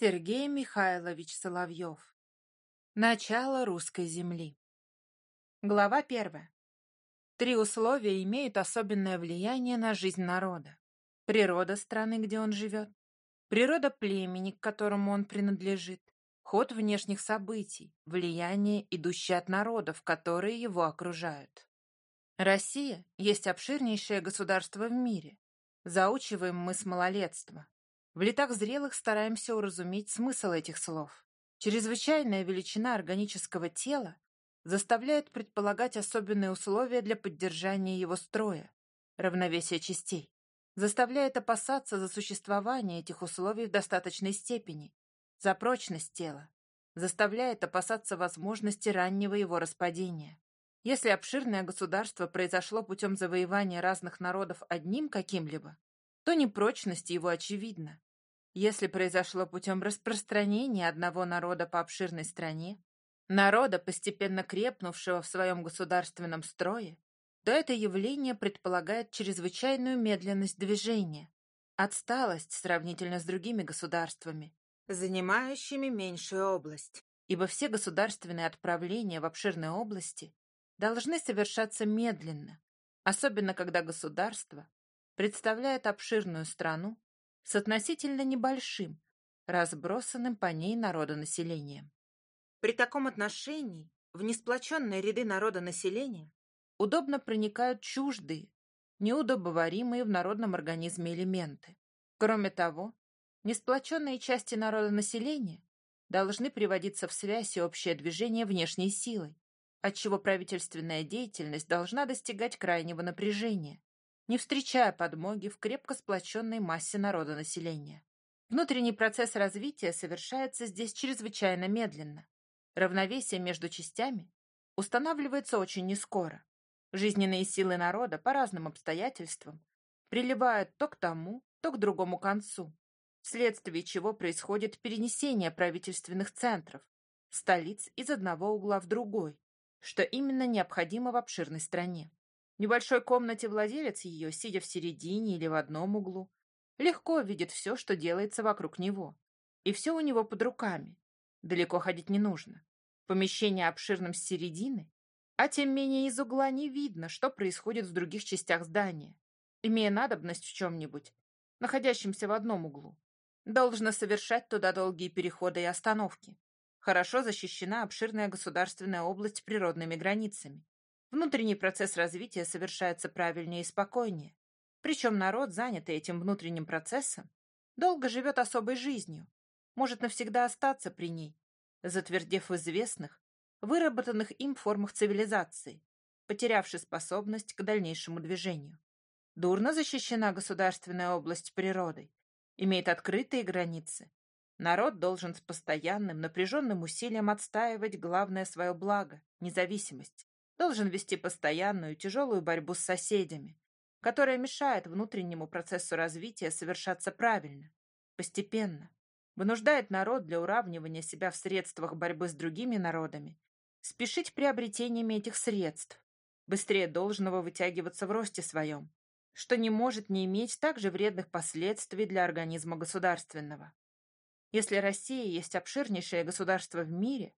Сергей Михайлович Соловьев. Начало русской земли. Глава первая. Три условия имеют особенное влияние на жизнь народа. Природа страны, где он живет, природа племени, к которому он принадлежит, ход внешних событий, влияние, идущее от народов, которые его окружают. Россия есть обширнейшее государство в мире. Заучиваем мы с малолетства. В летах зрелых стараемся уразуметь смысл этих слов. Чрезвычайная величина органического тела заставляет предполагать особенные условия для поддержания его строя, равновесия частей, заставляет опасаться за существование этих условий в достаточной степени, за прочность тела, заставляет опасаться возможности раннего его распадения. Если обширное государство произошло путем завоевания разных народов одним каким-либо, то непрочность его очевидна. Если произошло путем распространения одного народа по обширной стране, народа, постепенно крепнувшего в своем государственном строе, то это явление предполагает чрезвычайную медленность движения, отсталость сравнительно с другими государствами, занимающими меньшую область, ибо все государственные отправления в обширные области должны совершаться медленно, особенно когда государство представляет обширную страну с с относительно небольшим, разбросанным по ней народонаселением. При таком отношении в несплоченные ряды народонаселения удобно проникают чуждые, неудобоваримые в народном организме элементы. Кроме того, несплоченные части народонаселения должны приводиться в связь и общее движение внешней силой, отчего правительственная деятельность должна достигать крайнего напряжения, не встречая подмоги в крепко сплоченной массе народа населения. Внутренний процесс развития совершается здесь чрезвычайно медленно. Равновесие между частями устанавливается очень нескоро. Жизненные силы народа по разным обстоятельствам приливают то к тому, то к другому концу, вследствие чего происходит перенесение правительственных центров, столиц из одного угла в другой, что именно необходимо в обширной стране. Небольшой комнате владелец ее, сидя в середине или в одном углу, легко видит все, что делается вокруг него. И все у него под руками. Далеко ходить не нужно. Помещение обширным с середины, а тем менее из угла не видно, что происходит в других частях здания. Имея надобность в чем-нибудь, находящемся в одном углу, должно совершать туда долгие переходы и остановки. Хорошо защищена обширная государственная область природными границами внутренний процесс развития совершается правильнее и спокойнее. Причем народ, занятый этим внутренним процессом, долго живет особой жизнью, может навсегда остаться при ней, затвердев в известных, выработанных им формах цивилизации, потерявши способность к дальнейшему движению. Дурно защищена государственная область природой, имеет открытые границы. Народ должен с постоянным напряженным усилием отстаивать главное свое благо – независимость должен вести постоянную тяжелую борьбу с соседями, которая мешает внутреннему процессу развития совершаться правильно, постепенно, вынуждает народ для уравнивания себя в средствах борьбы с другими народами спешить приобретениями этих средств, быстрее должного вытягиваться в росте своем, что не может не иметь также вредных последствий для организма государственного. Если Россия есть обширнейшее государство в мире,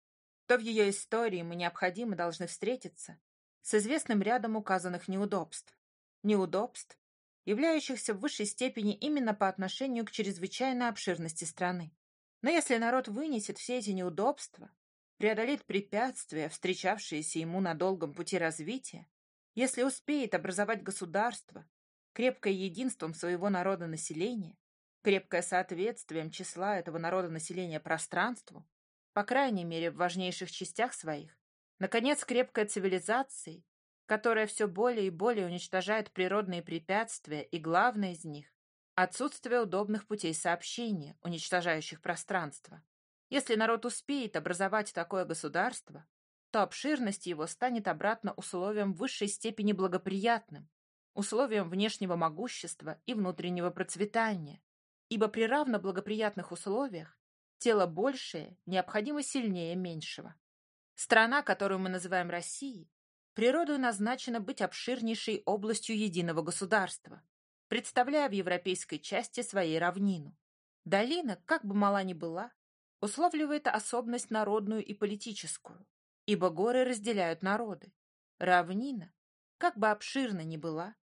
то в ее истории мы необходимо должны встретиться с известным рядом указанных неудобств. Неудобств, являющихся в высшей степени именно по отношению к чрезвычайной обширности страны. Но если народ вынесет все эти неудобства, преодолеет препятствия, встречавшиеся ему на долгом пути развития, если успеет образовать государство, крепкое единством своего народа населения, крепкое соответствием числа этого народа населения пространству, по крайней мере, в важнейших частях своих. Наконец, крепкая цивилизация, которая все более и более уничтожает природные препятствия, и главное из них – отсутствие удобных путей сообщения, уничтожающих пространство. Если народ успеет образовать такое государство, то обширность его станет обратно условием высшей степени благоприятным, условием внешнего могущества и внутреннего процветания, ибо при равно благоприятных условиях тело большее необходимо сильнее меньшего. Страна, которую мы называем Россией, природу назначена быть обширнейшей областью единого государства, представляя в европейской части своей равнину. Долина, как бы мала ни была, условливает особенность народную и политическую, ибо горы разделяют народы. Равнина, как бы обширна ни была,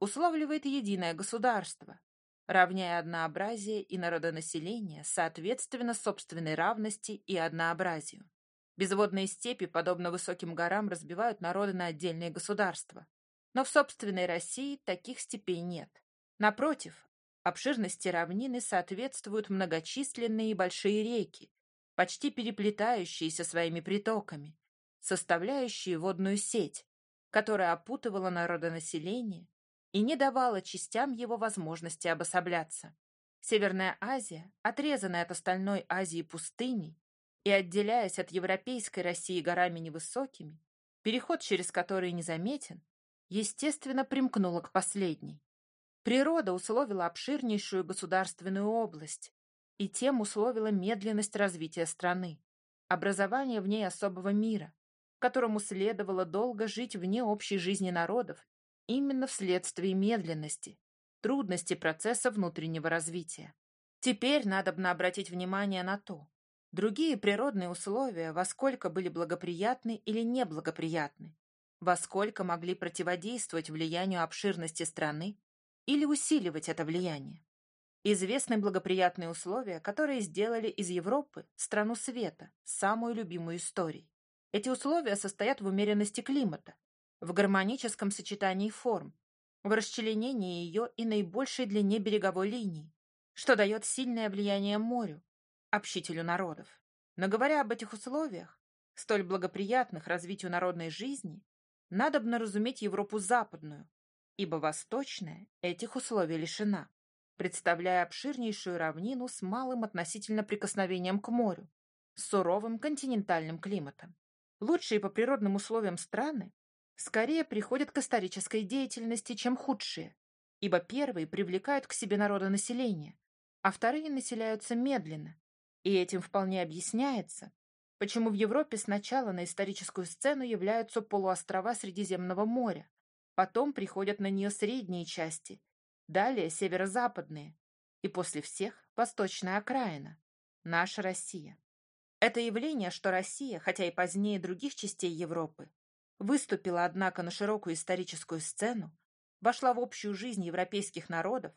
условливает единое государство, равняя однообразие и народонаселение, соответственно, собственной равности и однообразию. Безводные степи, подобно высоким горам, разбивают народы на отдельные государства. Но в собственной России таких степей нет. Напротив, обширности равнины соответствуют многочисленные и большие реки, почти переплетающиеся своими притоками, составляющие водную сеть, которая опутывала народонаселение и не давала частям его возможности обособляться. Северная Азия, отрезанная от остальной Азии пустыней и отделяясь от европейской России горами невысокими, переход через который незаметен, естественно, примкнула к последней. Природа условила обширнейшую государственную область, и тем условила медленность развития страны, образование в ней особого мира, которому следовало долго жить вне общей жизни народов именно вследствие медленности, трудности процесса внутреннего развития. Теперь надобно обратить внимание на то, другие природные условия во сколько были благоприятны или неблагоприятны, во сколько могли противодействовать влиянию обширности страны или усиливать это влияние. Известны благоприятные условия, которые сделали из Европы страну света, самую любимую историей. Эти условия состоят в умеренности климата, в гармоническом сочетании форм, в расчленении ее и наибольшей длине береговой линии, что дает сильное влияние морю, общителю народов. Но говоря об этих условиях, столь благоприятных развитию народной жизни, надо бы разуметь Европу западную, ибо восточная этих условий лишена, представляя обширнейшую равнину с малым относительно прикосновением к морю, с суровым континентальным климатом. Лучшие по природным условиям страны скорее приходят к исторической деятельности, чем худшие, ибо первые привлекают к себе народонаселение, а вторые населяются медленно. И этим вполне объясняется, почему в Европе сначала на историческую сцену являются полуострова Средиземного моря, потом приходят на нее средние части, далее северо-западные, и после всех восточная окраина, наша Россия. Это явление, что Россия, хотя и позднее других частей Европы, выступила, однако, на широкую историческую сцену, вошла в общую жизнь европейских народов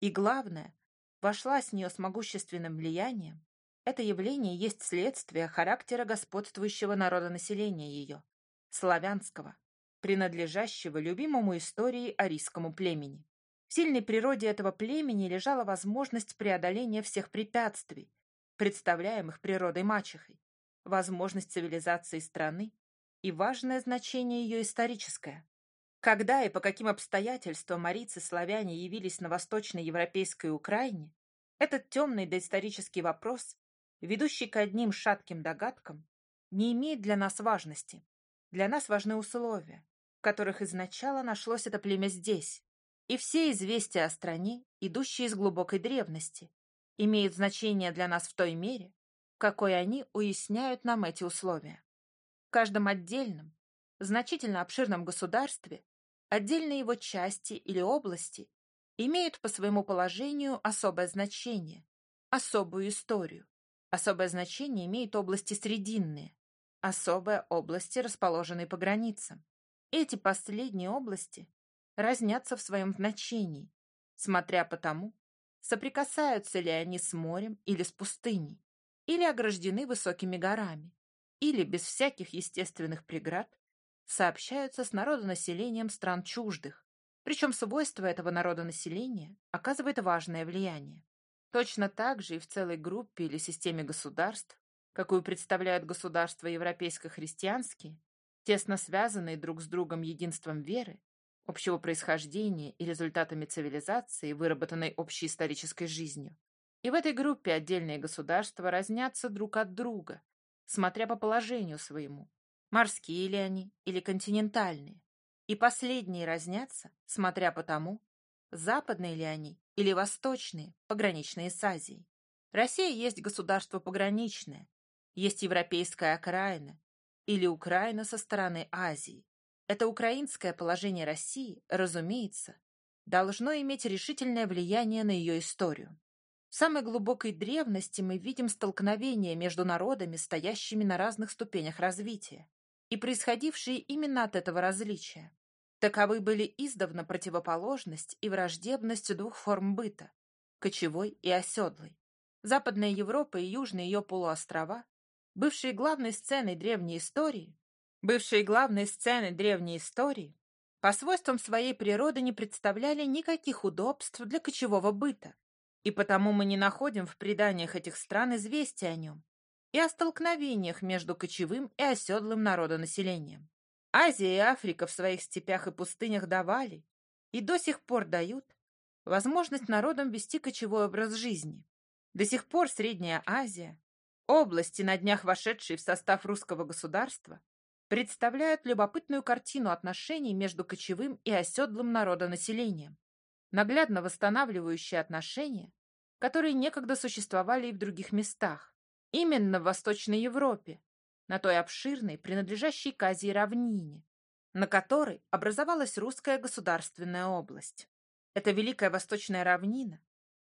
и, главное, вошла с нее с могущественным влиянием, это явление есть следствие характера господствующего народонаселения ее, славянского, принадлежащего любимому истории арийскому племени. В сильной природе этого племени лежала возможность преодоления всех препятствий, представляемых природой мачехой, возможность цивилизации страны и важное значение ее историческое. Когда и по каким обстоятельствам марийцы-славяне явились на восточноевропейской Украине, этот темный доисторический вопрос, ведущий к одним шатким догадкам, не имеет для нас важности. Для нас важны условия, в которых изначально нашлось это племя здесь, и все известия о стране, идущие из глубокой древности, имеют значение для нас в той мере, в какой они уясняют нам эти условия каждом отдельном, значительно обширном государстве отдельные его части или области имеют по своему положению особое значение, особую историю. Особое значение имеют области срединные, особые области, расположенные по границам. Эти последние области разнятся в своем значении, смотря по тому, соприкасаются ли они с морем или с пустыней, или ограждены высокими горами, или без всяких естественных преград сообщаются с народонаселением стран чуждых, причем свойство этого народонаселения оказывает важное влияние. Точно так же и в целой группе или системе государств, какую представляют государства европейско-христианские, тесно связанные друг с другом единством веры, общего происхождения и результатами цивилизации, выработанной общей исторической жизнью. И в этой группе отдельные государства разнятся друг от друга, смотря по положению своему, морские ли они или континентальные. И последние разнятся, смотря по тому, западные ли они или восточные, пограничные с Азией. Россия есть государство пограничное, есть европейская окраина или Украина со стороны Азии. Это украинское положение России, разумеется, должно иметь решительное влияние на ее историю. Самой глубокой древности мы видим столкновение между народами, стоящими на разных ступенях развития, и происходившие именно от этого различия. Таковы были издавна противоположность и враждебность двух форм быта – кочевой и оседлой. Западная Европа и южные ее полуострова, бывшие главной сценой древней истории, бывшие главной сценой древней истории, по свойствам своей природы не представляли никаких удобств для кочевого быта – и потому мы не находим в преданиях этих стран известий о нем и о столкновениях между кочевым и оседлым народонаселением. Азия и Африка в своих степях и пустынях давали и до сих пор дают возможность народам вести кочевой образ жизни. До сих пор Средняя Азия, области, на днях вошедшие в состав русского государства, представляют любопытную картину отношений между кочевым и оседлым народонаселением наглядно восстанавливающие отношения, которые некогда существовали и в других местах, именно в Восточной Европе, на той обширной, принадлежащей Казии равнине, на которой образовалась русская государственная область. Эта Великая Восточная равнина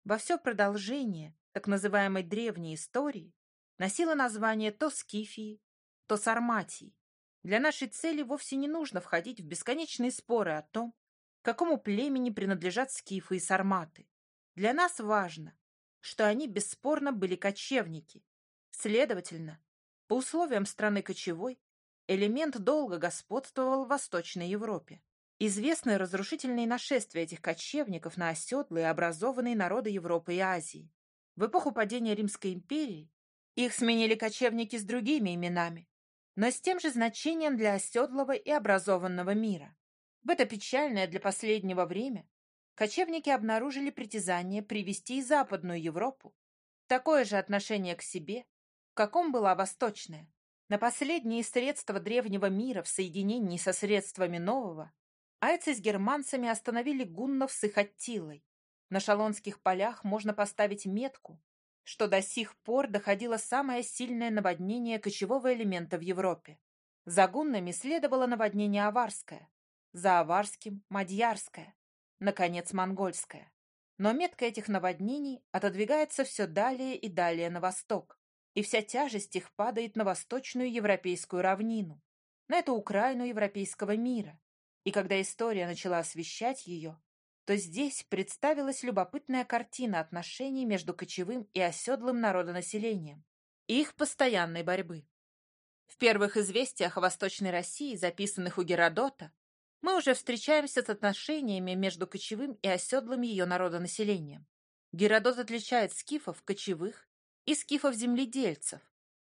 во все продолжение так называемой древней истории носила название то Скифии, то Сарматии. Для нашей цели вовсе не нужно входить в бесконечные споры о том, какому племени принадлежат скифы и сарматы. Для нас важно, что они бесспорно были кочевники. Следовательно, по условиям страны кочевой, элемент долго господствовал в Восточной Европе. Известны разрушительные нашествия этих кочевников на оседлые образованные народы Европы и Азии. В эпоху падения Римской империи их сменили кочевники с другими именами, но с тем же значением для оседлого и образованного мира. В это печальное для последнего время кочевники обнаружили притязание привести и Западную Европу такое же отношение к себе, каком была Восточная. На последние средства древнего мира в соединении со средствами нового айцы с германцами остановили гуннов с их Аттилой. На шалонских полях можно поставить метку, что до сих пор доходило самое сильное наводнение кочевого элемента в Европе. За гуннами следовало наводнение аварское, за Аварским – Мадьярская, наконец, Монгольская. Но метка этих наводнений отодвигается все далее и далее на восток, и вся тяжесть их падает на восточную европейскую равнину, на эту Украину европейского мира. И когда история начала освещать ее, то здесь представилась любопытная картина отношений между кочевым и оседлым народонаселением и их постоянной борьбы. В первых известиях о Восточной России, записанных у Геродота, мы уже встречаемся с отношениями между кочевым и оседлым ее народонаселением. Геродот отличает скифов кочевых и скифов-земледельцев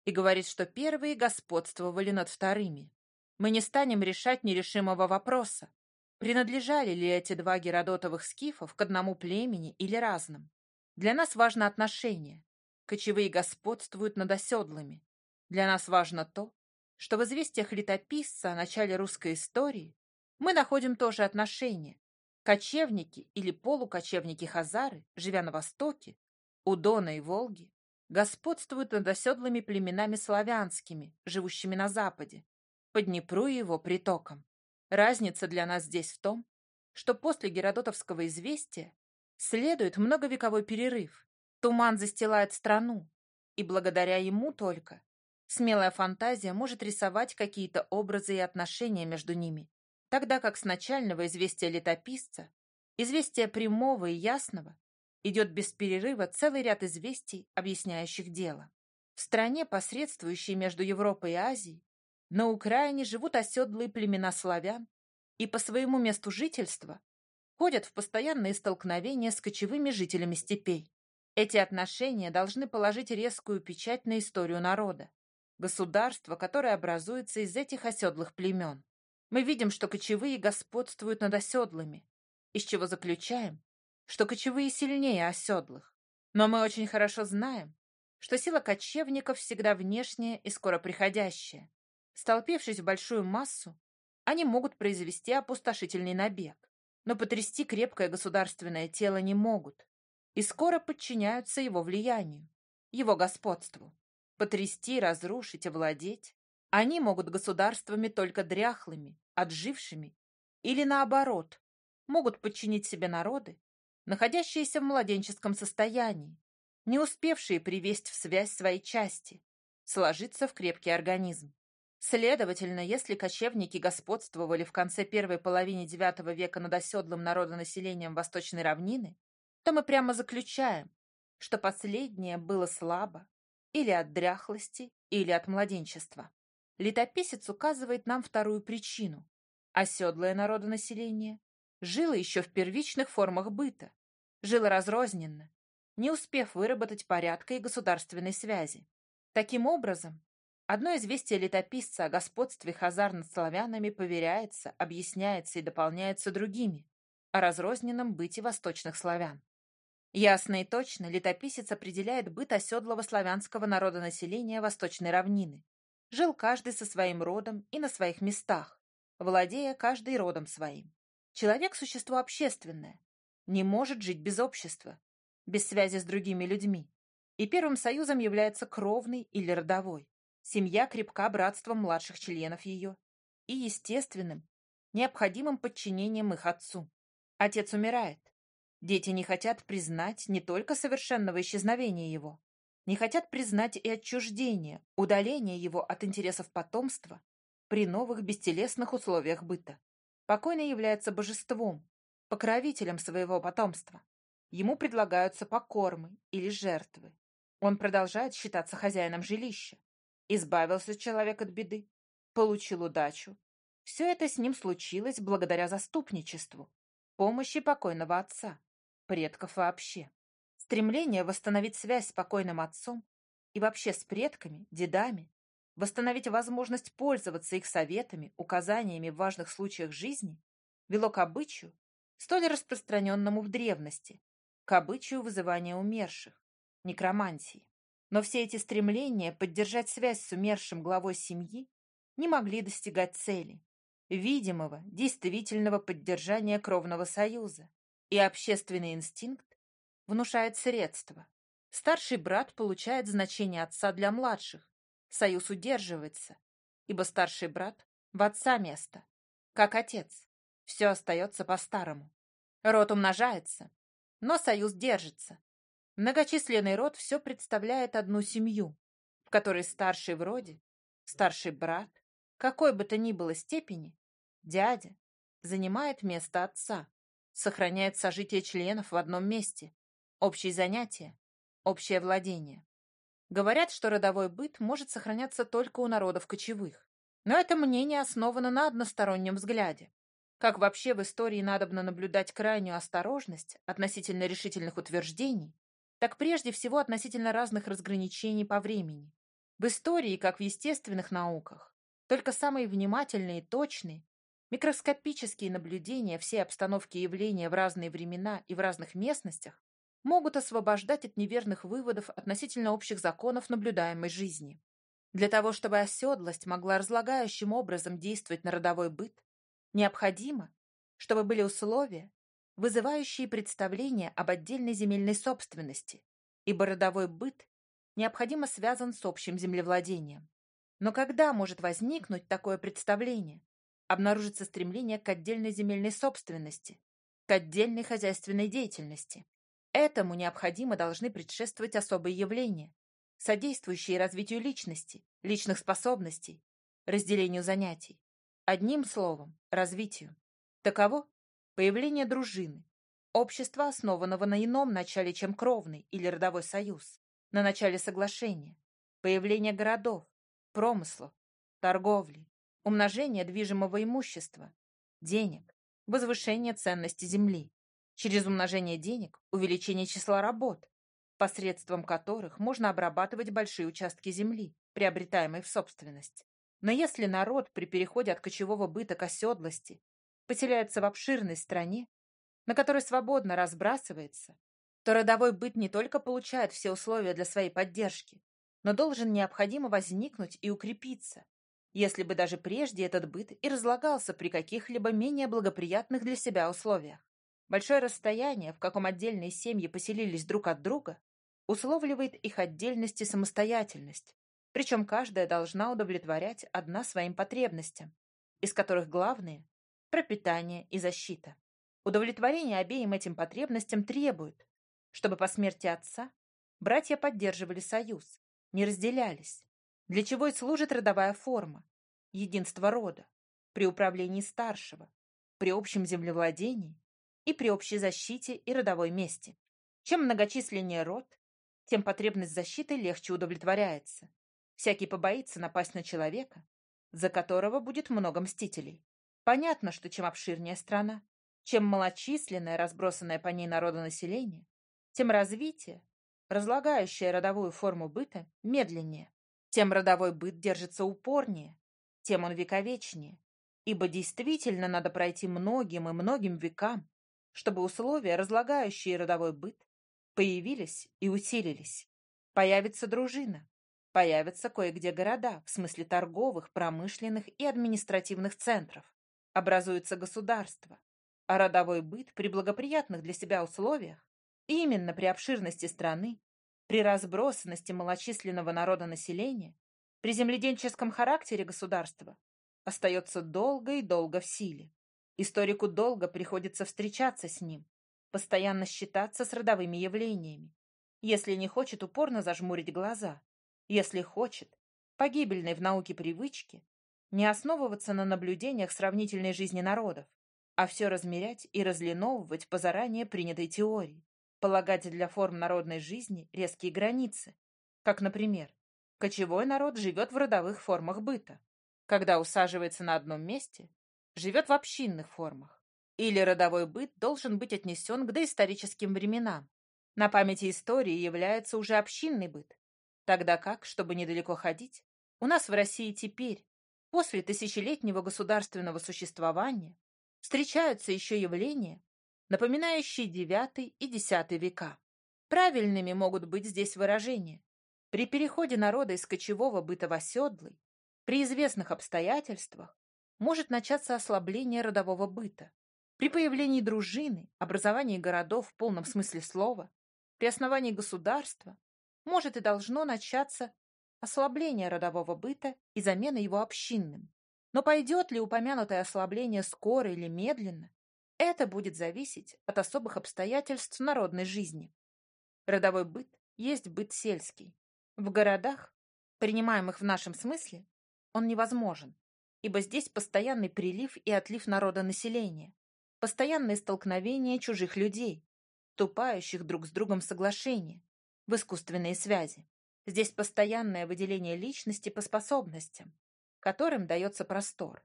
и говорит, что первые господствовали над вторыми. Мы не станем решать нерешимого вопроса, принадлежали ли эти два геродотовых скифов к одному племени или разным. Для нас важно отношение. Кочевые господствуют над оседлыми. Для нас важно то, что в известиях летописца о начале русской истории Мы находим тоже отношения. Кочевники или полукочевники Хазары, живя на Востоке, у Дона и Волги, господствуют над оседлыми племенами славянскими, живущими на Западе, по Днепру и его притоком. Разница для нас здесь в том, что после Геродотовского известия следует многовековой перерыв. Туман застилает страну, и благодаря ему только смелая фантазия может рисовать какие-то образы и отношения между ними, тогда как с начального известия летописца, известия прямого и ясного, идет без перерыва целый ряд известий, объясняющих дело. В стране, посредствующей между Европой и Азией, на Украине живут оседлые племена славян и по своему месту жительства ходят в постоянные столкновения с кочевыми жителями степей. Эти отношения должны положить резкую печать на историю народа, государства, которое образуется из этих оседлых племен. Мы видим, что кочевые господствуют над оседлыми, из чего заключаем, что кочевые сильнее оседлых. Но мы очень хорошо знаем, что сила кочевников всегда внешняя и скоро приходящая. Столпившись в большую массу, они могут произвести опустошительный набег, но потрясти крепкое государственное тело не могут и скоро подчиняются его влиянию, его господству. Потрясти, разрушить, овладеть они могут государствами только дряхлыми, отжившими или наоборот, могут подчинить себе народы, находящиеся в младенческом состоянии, не успевшие привести в связь свои части, сложиться в крепкий организм. Следовательно, если кочевники господствовали в конце первой половины IX века над оседлым народонаселением Восточной равнины, то мы прямо заключаем, что последнее было слабо или от дряхлости, или от младенчества летописец указывает нам вторую причину – оседлое народонаселение жило еще в первичных формах быта, жило разрозненно, не успев выработать порядка и государственной связи. Таким образом, одно известие летописца о господстве хазар над славянами поверяется, объясняется и дополняется другими о разрозненном быте восточных славян. Ясно и точно летописец определяет быт оседлого славянского народонаселения Восточной равнины, жил каждый со своим родом и на своих местах, владея каждый родом своим. Человек – существо общественное, не может жить без общества, без связи с другими людьми. И первым союзом является кровный или родовой. Семья крепка братством младших членов ее и естественным, необходимым подчинением их отцу. Отец умирает. Дети не хотят признать не только совершенного исчезновения его, не хотят признать и отчуждение, удаление его от интересов потомства при новых бестелесных условиях быта. Покойный является божеством, покровителем своего потомства. Ему предлагаются покормы или жертвы. Он продолжает считаться хозяином жилища. Избавился человек от беды, получил удачу. Все это с ним случилось благодаря заступничеству, помощи покойного отца, предков вообще стремление восстановить связь с покойным отцом и вообще с предками, дедами, восстановить возможность пользоваться их советами, указаниями в важных случаях жизни, вело к обычаю, столь распространенному в древности, к обычаю вызывания умерших, некромантии. Но все эти стремления поддержать связь с умершим главой семьи не могли достигать цели, видимого, действительного поддержания кровного союза, и общественный инстинкт внушает средства. Старший брат получает значение отца для младших, союз удерживается, ибо старший брат в отца место, как отец. Все остается по-старому. Род умножается, но союз держится. Многочисленный род все представляет одну семью, в которой старший вроде, старший брат, какой бы то ни было степени, дядя, занимает место отца, сохраняет сожитие членов в одном месте, общие занятия, общее владение. Говорят, что родовой быт может сохраняться только у народов кочевых. Но это мнение основано на одностороннем взгляде. Как вообще в истории надобно наблюдать крайнюю осторожность относительно решительных утверждений, так прежде всего относительно разных разграничений по времени. В истории, как в естественных науках, только самые внимательные и точные, микроскопические наблюдения всей обстановки явления в разные времена и в разных местностях Могут освобождать от неверных выводов относительно общих законов наблюдаемой жизни. Для того, чтобы оседлость могла разлагающим образом действовать на родовой быт, необходимо, чтобы были условия, вызывающие представление об отдельной земельной собственности, ибо родовой быт необходимо связан с общим землевладением. Но когда может возникнуть такое представление? Обнаружится стремление к отдельной земельной собственности, к отдельной хозяйственной деятельности. Этому необходимо должны предшествовать особые явления, содействующие развитию личности, личных способностей, разделению занятий. Одним словом, развитию. Таково появление дружины, общества, основанного на ином начале, чем кровный или родовой союз, на начале соглашения, появление городов, промысла, торговли, умножение движимого имущества, денег, возвышение ценности земли. через умножение денег увеличение числа работ, посредством которых можно обрабатывать большие участки земли, приобретаемой в собственность. Но если народ при переходе от кочевого быта к оседлости поселяется в обширной стране, на которой свободно разбрасывается, то родовой быт не только получает все условия для своей поддержки, но должен необходимо возникнуть и укрепиться, если бы даже прежде этот быт и разлагался при каких-либо менее благоприятных для себя условиях. Большое расстояние, в каком отдельные семьи поселились друг от друга, условливает их отдельность и самостоятельность, причем каждая должна удовлетворять одна своим потребностям, из которых главные – пропитание и защита. Удовлетворение обеим этим потребностям требует, чтобы по смерти отца братья поддерживали союз, не разделялись, для чего и служит родовая форма – единство рода, при управлении старшего, при общем землевладении и при общей защите и родовой мести. Чем многочисленнее род, тем потребность защиты легче удовлетворяется. Всякий побоится напасть на человека, за которого будет много мстителей. Понятно, что чем обширнее страна, чем малочисленное, разбросанное по ней народонаселение, тем развитие, разлагающее родовую форму быта, медленнее, тем родовой быт держится упорнее, тем он вековечнее, ибо действительно надо пройти многим и многим векам, чтобы условия, разлагающие родовой быт, появились и усилились. Появится дружина, появятся кое-где города, в смысле торговых, промышленных и административных центров. Образуется государство, а родовой быт при благоприятных для себя условиях, именно при обширности страны, при разбросанности малочисленного народа населения, при земледельческом характере государства, остается долго и долго в силе. Историку долго приходится встречаться с ним, постоянно считаться с родовыми явлениями. Если не хочет упорно зажмурить глаза, если хочет, погибельной в науке привычки, не основываться на наблюдениях сравнительной жизни народов, а все размерять и разлиновывать по заранее принятой теории, полагать для форм народной жизни резкие границы, как, например, кочевой народ живет в родовых формах быта, когда усаживается на одном месте живет в общинных формах. Или родовой быт должен быть отнесен к доисторическим временам. На памяти истории является уже общинный быт. Тогда как, чтобы недалеко ходить, у нас в России теперь, после тысячелетнего государственного существования, встречаются еще явления, напоминающие IX и X века. Правильными могут быть здесь выражения. При переходе народа из кочевого быта в оседлый, при известных обстоятельствах, может начаться ослабление родового быта. При появлении дружины, образовании городов в полном смысле слова, при основании государства может и должно начаться ослабление родового быта и замена его общинным. Но пойдет ли упомянутое ослабление скоро или медленно, это будет зависеть от особых обстоятельств народной жизни. Родовой быт есть быт сельский. В городах, принимаемых в нашем смысле, он невозможен ибо здесь постоянный прилив и отлив народа населения, постоянные столкновения чужих людей, тупающих друг с другом соглашения, в искусственные связи. Здесь постоянное выделение личности по способностям, которым дается простор.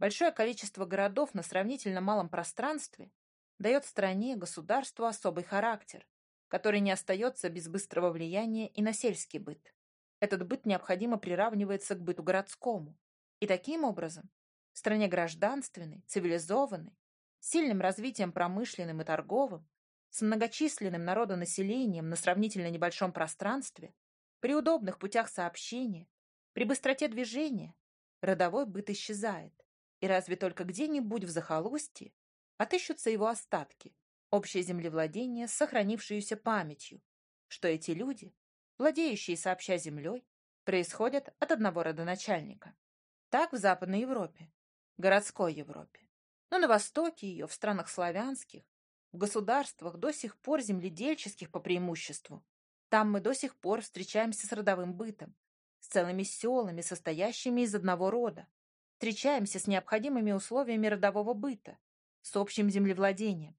Большое количество городов на сравнительно малом пространстве дает стране, государству особый характер, который не остается без быстрого влияния и на сельский быт. Этот быт необходимо приравнивается к быту городскому, и таким образом в стране гражданственной, цивилизованной, сильным развитием промышленным и торговым, с многочисленным народонаселением на сравнительно небольшом пространстве, при удобных путях сообщения, при быстроте движения, родовой быт исчезает, и разве только где-нибудь в захолустье отыщутся его остатки, общее землевладение с сохранившейся памятью, что эти люди, владеющие сообща землей, происходят от одного родоначальника. Так, в Западной Европе, городской Европе, но на Востоке ее, в странах славянских, в государствах до сих пор земледельческих по преимуществу. Там мы до сих пор встречаемся с родовым бытом, с целыми селами, состоящими из одного рода. Встречаемся с необходимыми условиями родового быта, с общим землевладением.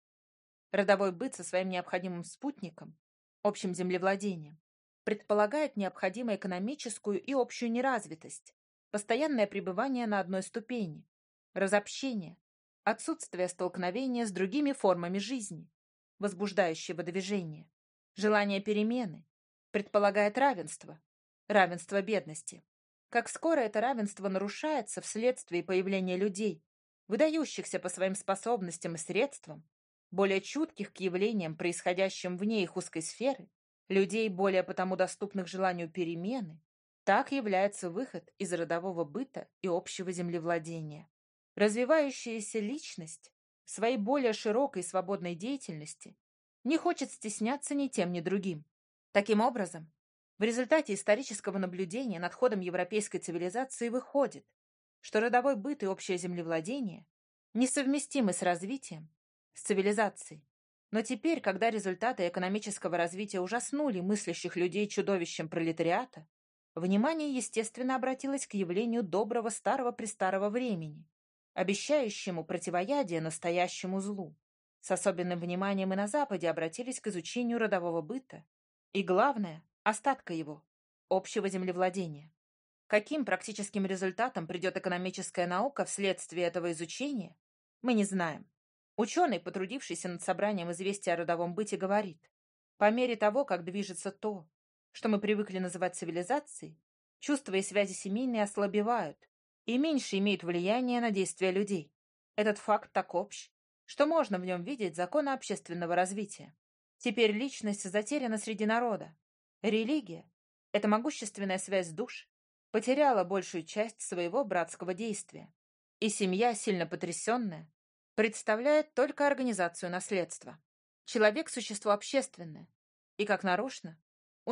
Родовой быт со своим необходимым спутником, общим землевладением, предполагает необходимую экономическую и общую неразвитость, постоянное пребывание на одной ступени, разобщение, отсутствие столкновения с другими формами жизни, возбуждающего движения, желание перемены, предполагает равенство, равенство бедности. Как скоро это равенство нарушается вследствие появления людей, выдающихся по своим способностям и средствам, более чутких к явлениям, происходящим вне их узкой сферы, людей, более потому доступных желанию перемены, так является выход из родового быта и общего землевладения. Развивающаяся личность в своей более широкой свободной деятельности не хочет стесняться ни тем, ни другим. Таким образом, в результате исторического наблюдения над ходом европейской цивилизации выходит, что родовой быт и общее землевладение несовместимы с развитием, с цивилизацией. Но теперь, когда результаты экономического развития ужаснули мыслящих людей чудовищем пролетариата, Внимание, естественно, обратилось к явлению доброго старого-престарого времени, обещающему противоядие настоящему злу. С особенным вниманием и на Западе обратились к изучению родового быта и, главное, остатка его, общего землевладения. Каким практическим результатом придет экономическая наука вследствие этого изучения, мы не знаем. Ученый, потрудившийся над собранием известий о родовом быте, говорит, по мере того, как движется то, что мы привыкли называть цивилизацией, чувства и связи семейные ослабевают и меньше имеют влияние на действия людей. Этот факт так общ, что можно в нем видеть законы общественного развития. Теперь личность затеряна среди народа. Религия – эта могущественная связь душ, потеряла большую часть своего братского действия. И семья, сильно потрясенная, представляет только организацию наследства. Человек – существо общественное, и, как нарочно,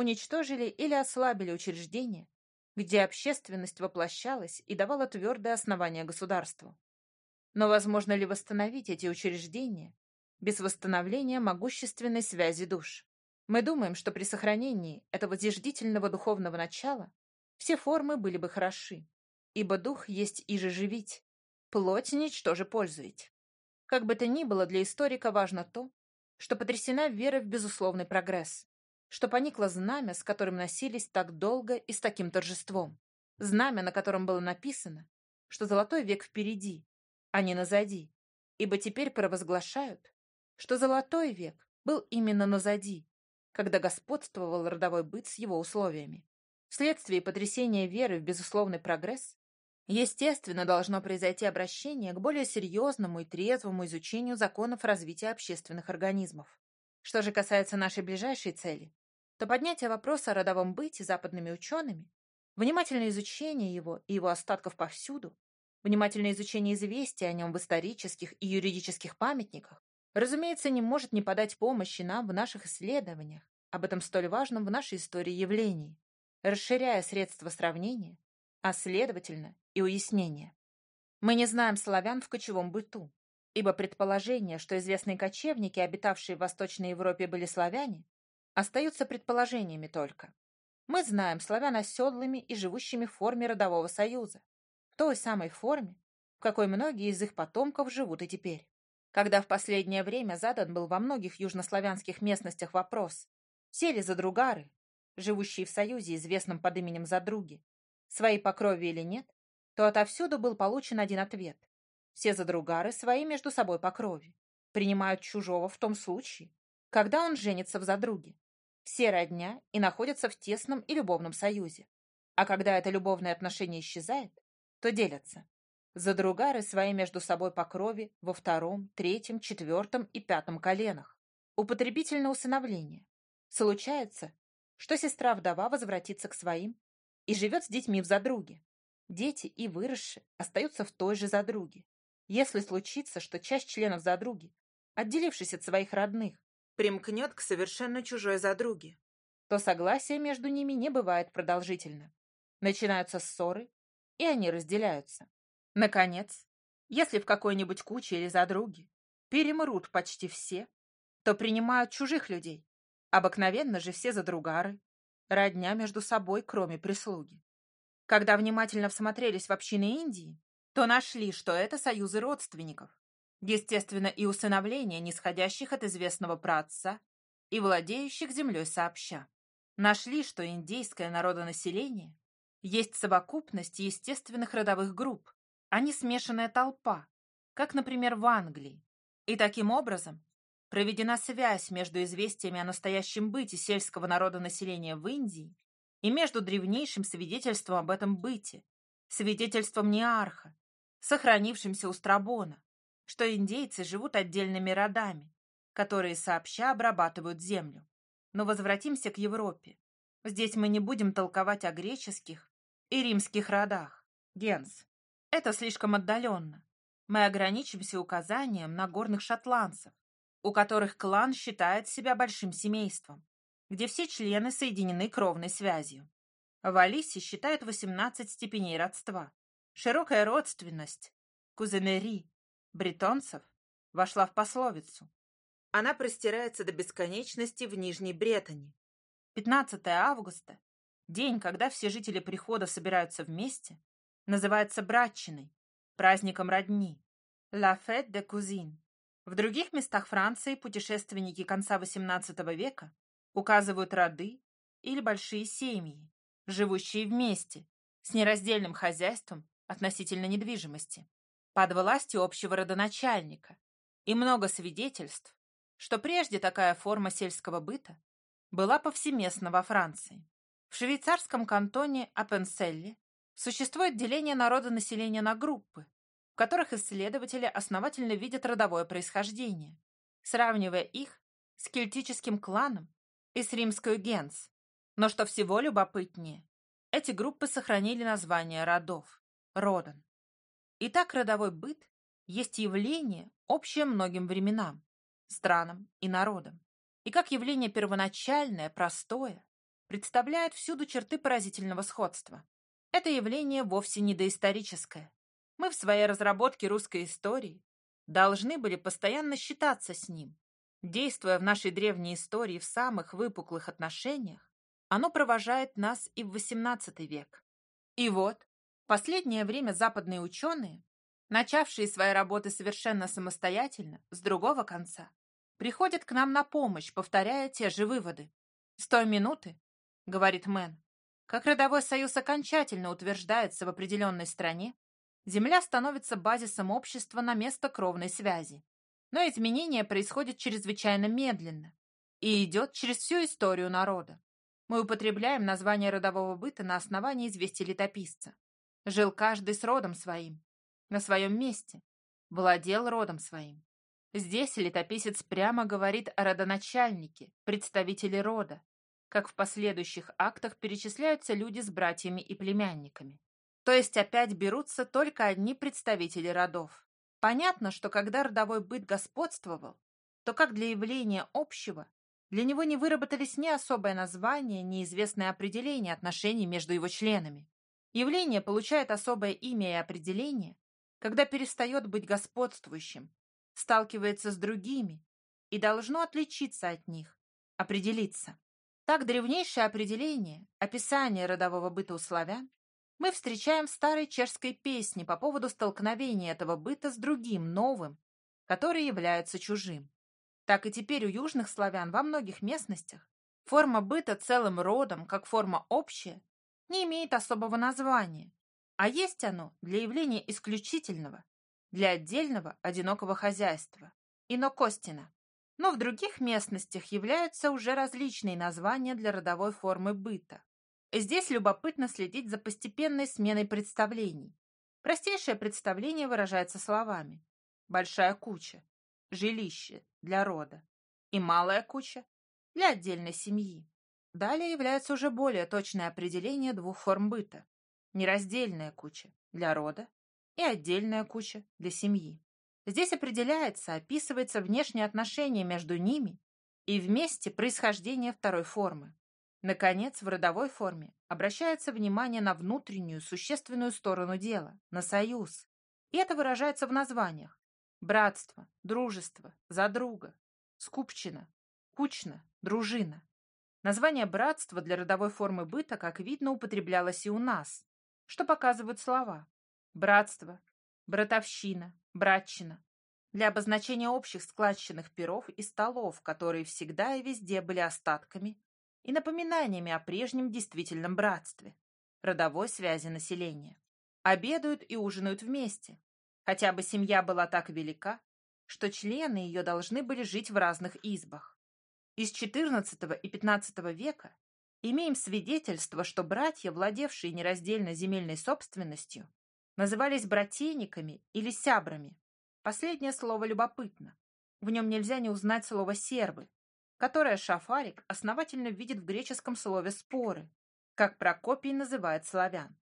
уничтожили или ослабили учреждения, где общественность воплощалась и давала твердое основание государству. Но возможно ли восстановить эти учреждения без восстановления могущественной связи душ? Мы думаем, что при сохранении этого зиждительного духовного начала все формы были бы хороши, ибо дух есть и же живить, плоть ничтоже пользует. Как бы то ни было, для историка важно то, что потрясена вера в безусловный прогресс что поникло знамя, с которым носились так долго и с таким торжеством. Знамя, на котором было написано, что золотой век впереди, а не назади, ибо теперь провозглашают, что золотой век был именно назади, когда господствовал родовой быт с его условиями. Вследствие потрясения веры в безусловный прогресс, естественно, должно произойти обращение к более серьезному и трезвому изучению законов развития общественных организмов. Что же касается нашей ближайшей цели, то поднятие вопроса о родовом быте западными учеными, внимательное изучение его и его остатков повсюду, внимательное изучение известий о нем в исторических и юридических памятниках, разумеется, не может не подать помощи нам в наших исследованиях об этом столь важном в нашей истории явлении, расширяя средства сравнения, а следовательно и уяснения. Мы не знаем славян в кочевом быту, ибо предположение, что известные кочевники, обитавшие в Восточной Европе, были славяне, Остаются предположениями только. Мы знаем славян оседлыми и живущими в форме родового союза. В той самой форме, в какой многие из их потомков живут и теперь. Когда в последнее время задан был во многих южнославянских местностях вопрос, сели задругары, живущие в союзе, известном под именем задруги, свои по крови или нет, то отовсюду был получен один ответ. Все задругары свои между собой по крови. Принимают чужого в том случае, когда он женится в задруге все родня и находятся в тесном и любовном союзе. А когда это любовное отношение исчезает, то делятся. Задругары свои между собой по крови во втором, третьем, четвертом и пятом коленах. Употребительное усыновление. Случается, что сестра-вдова возвратится к своим и живет с детьми в задруге. Дети и выросшие остаются в той же задруге. Если случится, что часть членов задруги, отделившись от своих родных, примкнет к совершенно чужой задруге, то согласие между ними не бывает продолжительно. Начинаются ссоры, и они разделяются. Наконец, если в какой-нибудь куче или задруге перемрут почти все, то принимают чужих людей. Обыкновенно же все задругары, родня между собой, кроме прислуги. Когда внимательно всмотрелись в общины Индии, то нашли, что это союзы родственников, естественно, и усыновления, нисходящих от известного праотца и владеющих землей сообща. Нашли, что индейское народонаселение есть совокупность естественных родовых групп, а не смешанная толпа, как, например, в Англии. И таким образом проведена связь между известиями о настоящем быте сельского народонаселения в Индии и между древнейшим свидетельством об этом быте, свидетельством Неарха, сохранившимся у Страбона, что индейцы живут отдельными родами, которые сообща обрабатывают землю. Но возвратимся к Европе. Здесь мы не будем толковать о греческих и римских родах. Генс, это слишком отдаленно. Мы ограничимся указанием на горных шотландцев, у которых клан считает себя большим семейством, где все члены соединены кровной связью. В Алисе считают 18 степеней родства. Широкая родственность, кузенери, Бретонцев вошла в пословицу. Она простирается до бесконечности в Нижней Бретани. 15 августа, день, когда все жители прихода собираются вместе, называется братчиной, праздником родни, la fête de cousine. В других местах Франции путешественники конца XVIII века указывают роды или большие семьи, живущие вместе, с нераздельным хозяйством относительно недвижимости под властью общего родоначальника, и много свидетельств, что прежде такая форма сельского быта была повсеместна во Франции. В швейцарском кантоне Апенселли существует деление народа населения на группы, в которых исследователи основательно видят родовое происхождение, сравнивая их с кельтическим кланом и с римской генс. Но что всего любопытнее, эти группы сохранили название родов – Родан. Итак, родовой быт есть явление, общее многим временам, странам и народам. И как явление первоначальное, простое, представляет всюду черты поразительного сходства. Это явление вовсе не доисторическое. Мы в своей разработке русской истории должны были постоянно считаться с ним. Действуя в нашей древней истории в самых выпуклых отношениях, оно провожает нас и в XVIII век. И вот, последнее время западные ученые, начавшие свои работы совершенно самостоятельно, с другого конца, приходят к нам на помощь, повторяя те же выводы. С той минуты», — говорит Мэн, — «как родовой союз окончательно утверждается в определенной стране, Земля становится базисом общества на место кровной связи. Но изменение происходит чрезвычайно медленно и идет через всю историю народа. Мы употребляем название родового быта на основании известий летописца. Жил каждый с родом своим, на своем месте, владел родом своим. Здесь летописец прямо говорит о родоначальнике, представителе рода, как в последующих актах перечисляются люди с братьями и племянниками. То есть опять берутся только одни представители родов. Понятно, что когда родовой быт господствовал, то как для явления общего, для него не выработались ни особое название, ни известное определение отношений между его членами явление получает особое имя и определение, когда перестает быть господствующим, сталкивается с другими и должно отличиться от них, определиться. Так древнейшее определение, описание родового быта у славян, мы встречаем в старой чешской песне по поводу столкновения этого быта с другим, новым, который является чужим. Так и теперь у южных славян во многих местностях форма быта целым родом, как форма общая, не имеет особого названия, а есть оно для явления исключительного, для отдельного одинокого хозяйства, инокостина. Но в других местностях являются уже различные названия для родовой формы быта. Здесь любопытно следить за постепенной сменой представлений. Простейшее представление выражается словами. Большая куча, жилище для рода и малая куча для отдельной семьи. Далее является уже более точное определение двух форм быта. Нераздельная куча для рода и отдельная куча для семьи. Здесь определяется, описывается внешнее отношение между ними и вместе происхождение второй формы. Наконец, в родовой форме обращается внимание на внутреннюю, существенную сторону дела, на союз. И это выражается в названиях. Братство, дружество, задруга, скупчина, кучно, дружина. Название «братство» для родовой формы быта, как видно, употреблялось и у нас, что показывают слова «братство», «братовщина», «братчина» для обозначения общих складченных перов и столов, которые всегда и везде были остатками и напоминаниями о прежнем действительном братстве, родовой связи населения. Обедают и ужинают вместе, хотя бы семья была так велика, что члены ее должны были жить в разных избах. Из XIV и XV века имеем свидетельство, что братья, владевшие нераздельно земельной собственностью, назывались братейниками или сябрами. Последнее слово любопытно. В нем нельзя не узнать слово «сербы», которое Шафарик основательно видит в греческом слове «споры», как Прокопий называет славян.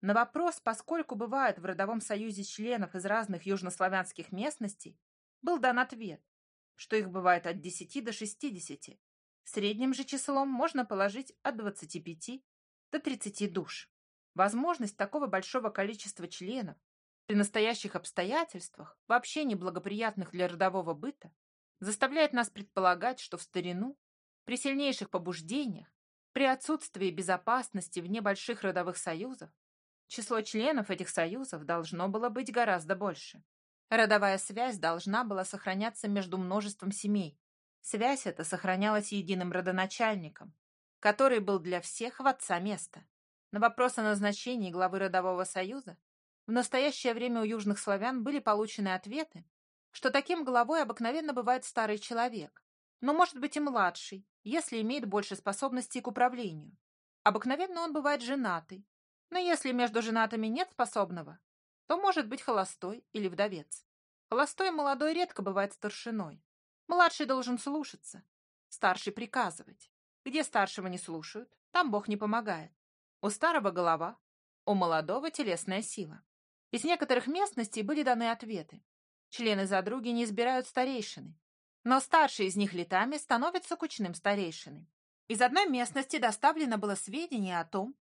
На вопрос, поскольку бывают в родовом союзе членов из разных южнославянских местностей, был дан ответ, что их бывает от 10 до 60. Средним же числом можно положить от 25 до 30 душ. Возможность такого большого количества членов при настоящих обстоятельствах, вообще неблагоприятных для родового быта, заставляет нас предполагать, что в старину, при сильнейших побуждениях, при отсутствии безопасности в небольших родовых союзах, число членов этих союзов должно было быть гораздо больше. Родовая связь должна была сохраняться между множеством семей. Связь эта сохранялась единым родоначальником, который был для всех в отца места. На вопрос о назначении главы родового союза в настоящее время у южных славян были получены ответы, что таким главой обыкновенно бывает старый человек, но может быть и младший, если имеет больше способностей к управлению. Обыкновенно он бывает женатый, но если между женатыми нет способного, то может быть холостой или вдовец. Холостой молодой редко бывает старшиной. Младший должен слушаться, старший приказывать. Где старшего не слушают, там Бог не помогает. У старого голова, у молодого телесная сила. Из некоторых местностей были даны ответы. Члены задруги не избирают старейшины, но старший из них летами становится кучным старейшиной. Из одной местности доставлено было сведение о том,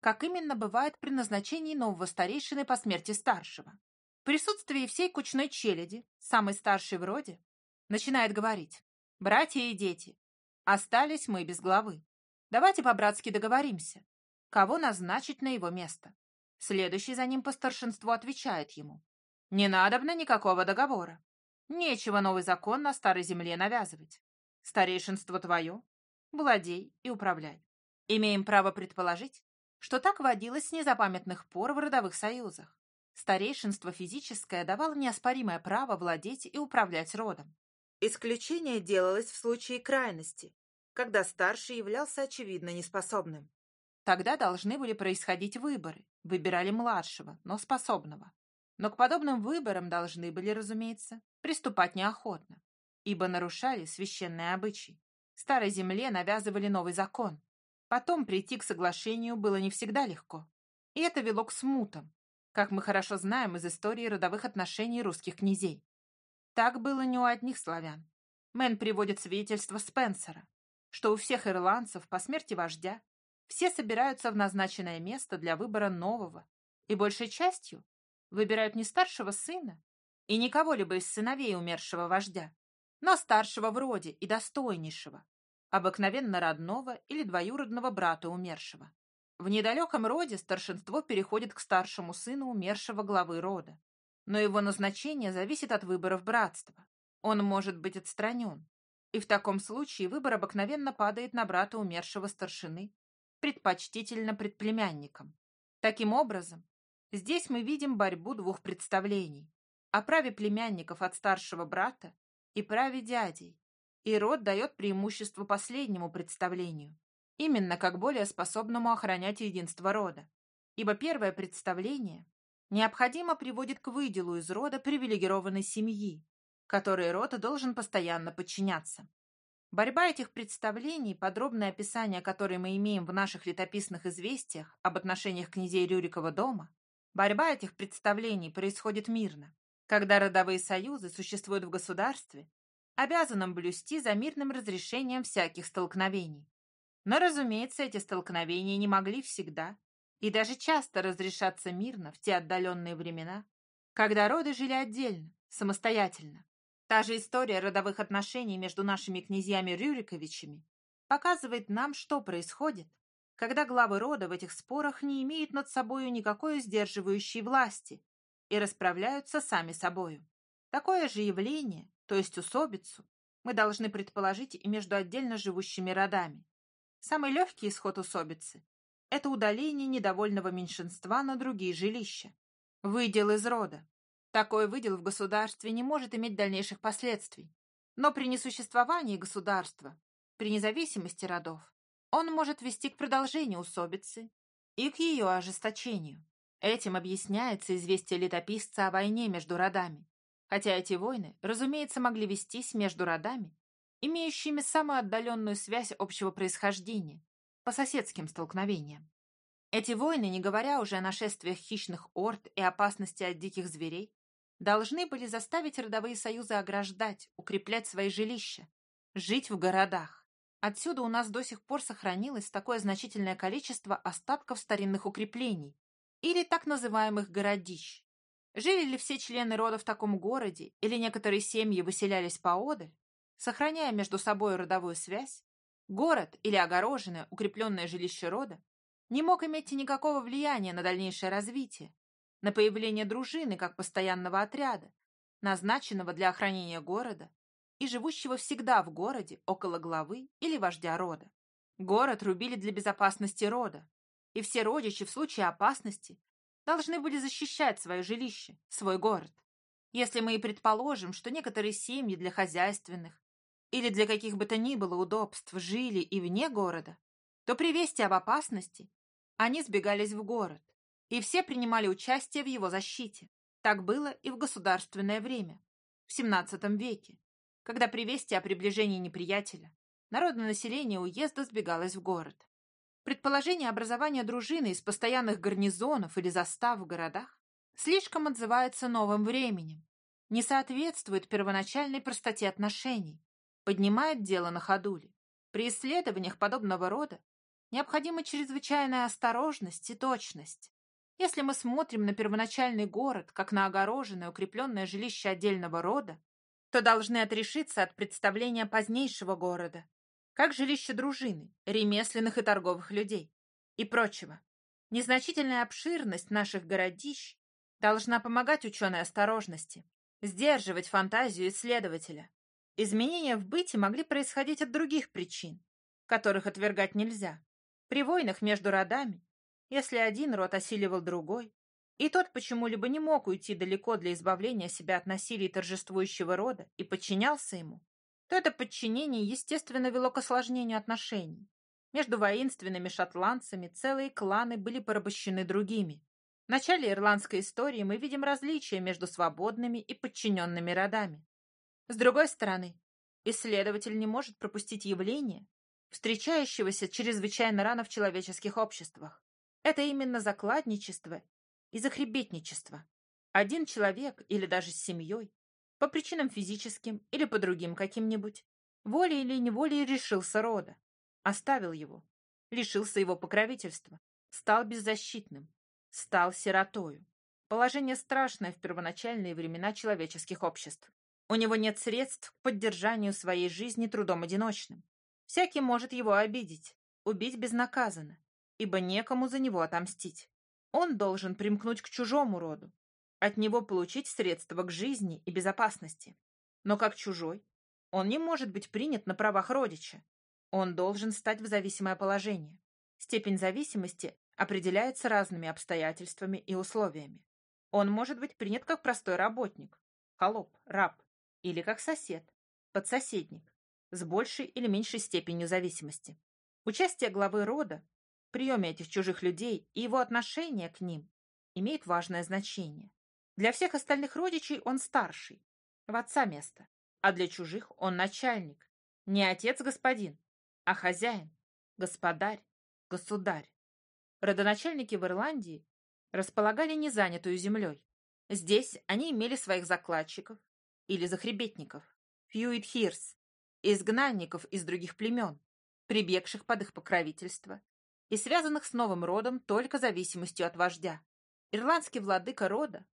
как именно бывает при назначении нового старейшины по смерти старшего. В присутствии всей кучной челяди, самый старший в роде, начинает говорить «Братья и дети, остались мы без главы. Давайте по-братски договоримся, кого назначить на его место». Следующий за ним по старшинству отвечает ему «Не надобно никакого договора. Нечего новый закон на старой земле навязывать. Старейшинство твое, владей и управляй. Имеем право предположить, что так водилось незапамятных пор в родовых союзах. Старейшинство физическое давало неоспоримое право владеть и управлять родом. Исключение делалось в случае крайности, когда старший являлся очевидно неспособным. Тогда должны были происходить выборы. Выбирали младшего, но способного. Но к подобным выборам должны были, разумеется, приступать неохотно, ибо нарушали священные обычаи. Старой земле навязывали новый закон, Потом прийти к соглашению было не всегда легко. И это вело к смутам, как мы хорошо знаем из истории родовых отношений русских князей. Так было не у одних славян. Мэн приводит свидетельство Спенсера, что у всех ирландцев по смерти вождя все собираются в назначенное место для выбора нового, и большей частью выбирают не старшего сына и не кого-либо из сыновей умершего вождя, но старшего в роде и достойнейшего, обыкновенно родного или двоюродного брата умершего. В недалеком роде старшинство переходит к старшему сыну умершего главы рода, но его назначение зависит от выборов братства. Он может быть отстранен, и в таком случае выбор обыкновенно падает на брата умершего старшины, предпочтительно предплемянникам. Таким образом, здесь мы видим борьбу двух представлений о праве племянников от старшего брата и праве дядей, и род дает преимущество последнему представлению, именно как более способному охранять единство рода, ибо первое представление необходимо приводит к выделу из рода привилегированной семьи, которой род должен постоянно подчиняться. Борьба этих представлений, подробное описание которой мы имеем в наших летописных известиях об отношениях князей Рюрикова дома, борьба этих представлений происходит мирно, когда родовые союзы существуют в государстве обязанном блюсти за мирным разрешением всяких столкновений. Но, разумеется, эти столкновения не могли всегда и даже часто разрешаться мирно в те отдаленные времена, когда роды жили отдельно, самостоятельно. Та же история родовых отношений между нашими князьями Рюриковичами показывает нам, что происходит, когда главы рода в этих спорах не имеют над собою никакой сдерживающей власти и расправляются сами собою. Такое же явление, то есть усобицу, мы должны предположить и между отдельно живущими родами. Самый легкий исход усобицы – это удаление недовольного меньшинства на другие жилища. Выдел из рода. Такой выдел в государстве не может иметь дальнейших последствий. Но при несуществовании государства, при независимости родов, он может вести к продолжению усобицы и к ее ожесточению. Этим объясняется известие летописца о войне между родами. Хотя эти войны, разумеется, могли вестись между родами, имеющими самую отдаленную связь общего происхождения, по соседским столкновениям. Эти войны, не говоря уже о нашествиях хищных орд и опасности от диких зверей, должны были заставить родовые союзы ограждать, укреплять свои жилища, жить в городах. Отсюда у нас до сих пор сохранилось такое значительное количество остатков старинных укреплений или так называемых городищ, Жили ли все члены рода в таком городе, или некоторые семьи выселялись поодаль, сохраняя между собой родовую связь, город или огороженное, укрепленное жилище рода не мог иметь никакого влияния на дальнейшее развитие, на появление дружины как постоянного отряда, назначенного для охранения города и живущего всегда в городе около главы или вождя рода. Город рубили для безопасности рода, и все родичи в случае опасности должны были защищать свое жилище, свой город. Если мы и предположим, что некоторые семьи для хозяйственных или для каких бы то ни было удобств жили и вне города, то при вести об опасности они сбегались в город, и все принимали участие в его защите. Так было и в государственное время, в XVII веке, когда при вести о приближении неприятеля народное население уезда сбегалось в город предположение образования дружины из постоянных гарнизонов или застав в городах слишком отзывается новым временем, не соответствует первоначальной простоте отношений, поднимает дело на ходули. При исследованиях подобного рода необходима чрезвычайная осторожность и точность. Если мы смотрим на первоначальный город как на огороженное укрепленное жилище отдельного рода, то должны отрешиться от представления позднейшего города, как жилище дружины, ремесленных и торговых людей и прочего. Незначительная обширность наших городищ должна помогать ученой осторожности, сдерживать фантазию исследователя. Изменения в быте могли происходить от других причин, которых отвергать нельзя. При войнах между родами, если один род осиливал другой, и тот почему-либо не мог уйти далеко для избавления себя от насилия торжествующего рода и подчинялся ему, то это подчинение, естественно, вело к осложнению отношений. Между воинственными шотландцами целые кланы были порабощены другими. В начале ирландской истории мы видим различия между свободными и подчиненными родами. С другой стороны, исследователь не может пропустить явление, встречающегося чрезвычайно рано в человеческих обществах. Это именно закладничество и захребетничество. Один человек или даже с семьей по причинам физическим или по другим каким-нибудь, волей или неволей решился рода, оставил его, лишился его покровительства, стал беззащитным, стал сиротою. Положение страшное в первоначальные времена человеческих обществ. У него нет средств к поддержанию своей жизни трудом одиночным. Всякий может его обидеть, убить безнаказанно, ибо некому за него отомстить. Он должен примкнуть к чужому роду, от него получить средства к жизни и безопасности. Но как чужой, он не может быть принят на правах родича. Он должен стать в зависимое положение. Степень зависимости определяется разными обстоятельствами и условиями. Он может быть принят как простой работник, холоп, раб, или как сосед, подсоседник, с большей или меньшей степенью зависимости. Участие главы рода, приеме этих чужих людей и его отношение к ним имеет важное значение. Для всех остальных родичей он старший, в отца место, а для чужих он начальник. Не отец-господин, а хозяин, господарь, государь. Родоначальники в Ирландии располагали незанятую землей. Здесь они имели своих закладчиков или захребетников, фьюитхирс, изгнанников из других племен, прибегших под их покровительство и связанных с новым родом только зависимостью от вождя. Ирландский владыка рода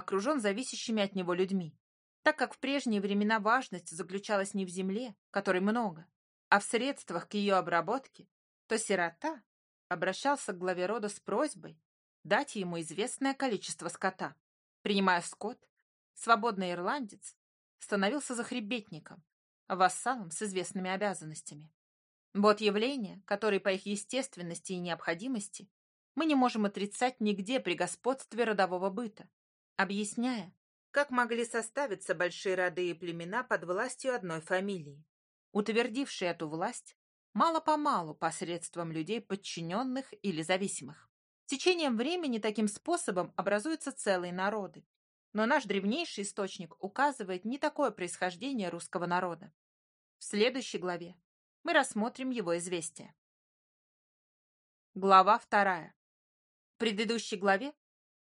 окружен зависящими от него людьми, так как в прежние времена важность заключалась не в земле, которой много, а в средствах к ее обработке, то сирота обращался к главе рода с просьбой дать ему известное количество скота. Принимая скот, свободный ирландец становился захребетником, вассалом с известными обязанностями. Вот явление, которое по их естественности и необходимости мы не можем отрицать нигде при господстве родового быта, объясняя, как могли составиться большие роды и племена под властью одной фамилии, утвердившие эту власть мало-помалу посредством людей, подчиненных или зависимых. С течением времени таким способом образуются целые народы. Но наш древнейший источник указывает не такое происхождение русского народа. В следующей главе мы рассмотрим его известие. Глава вторая. В предыдущей главе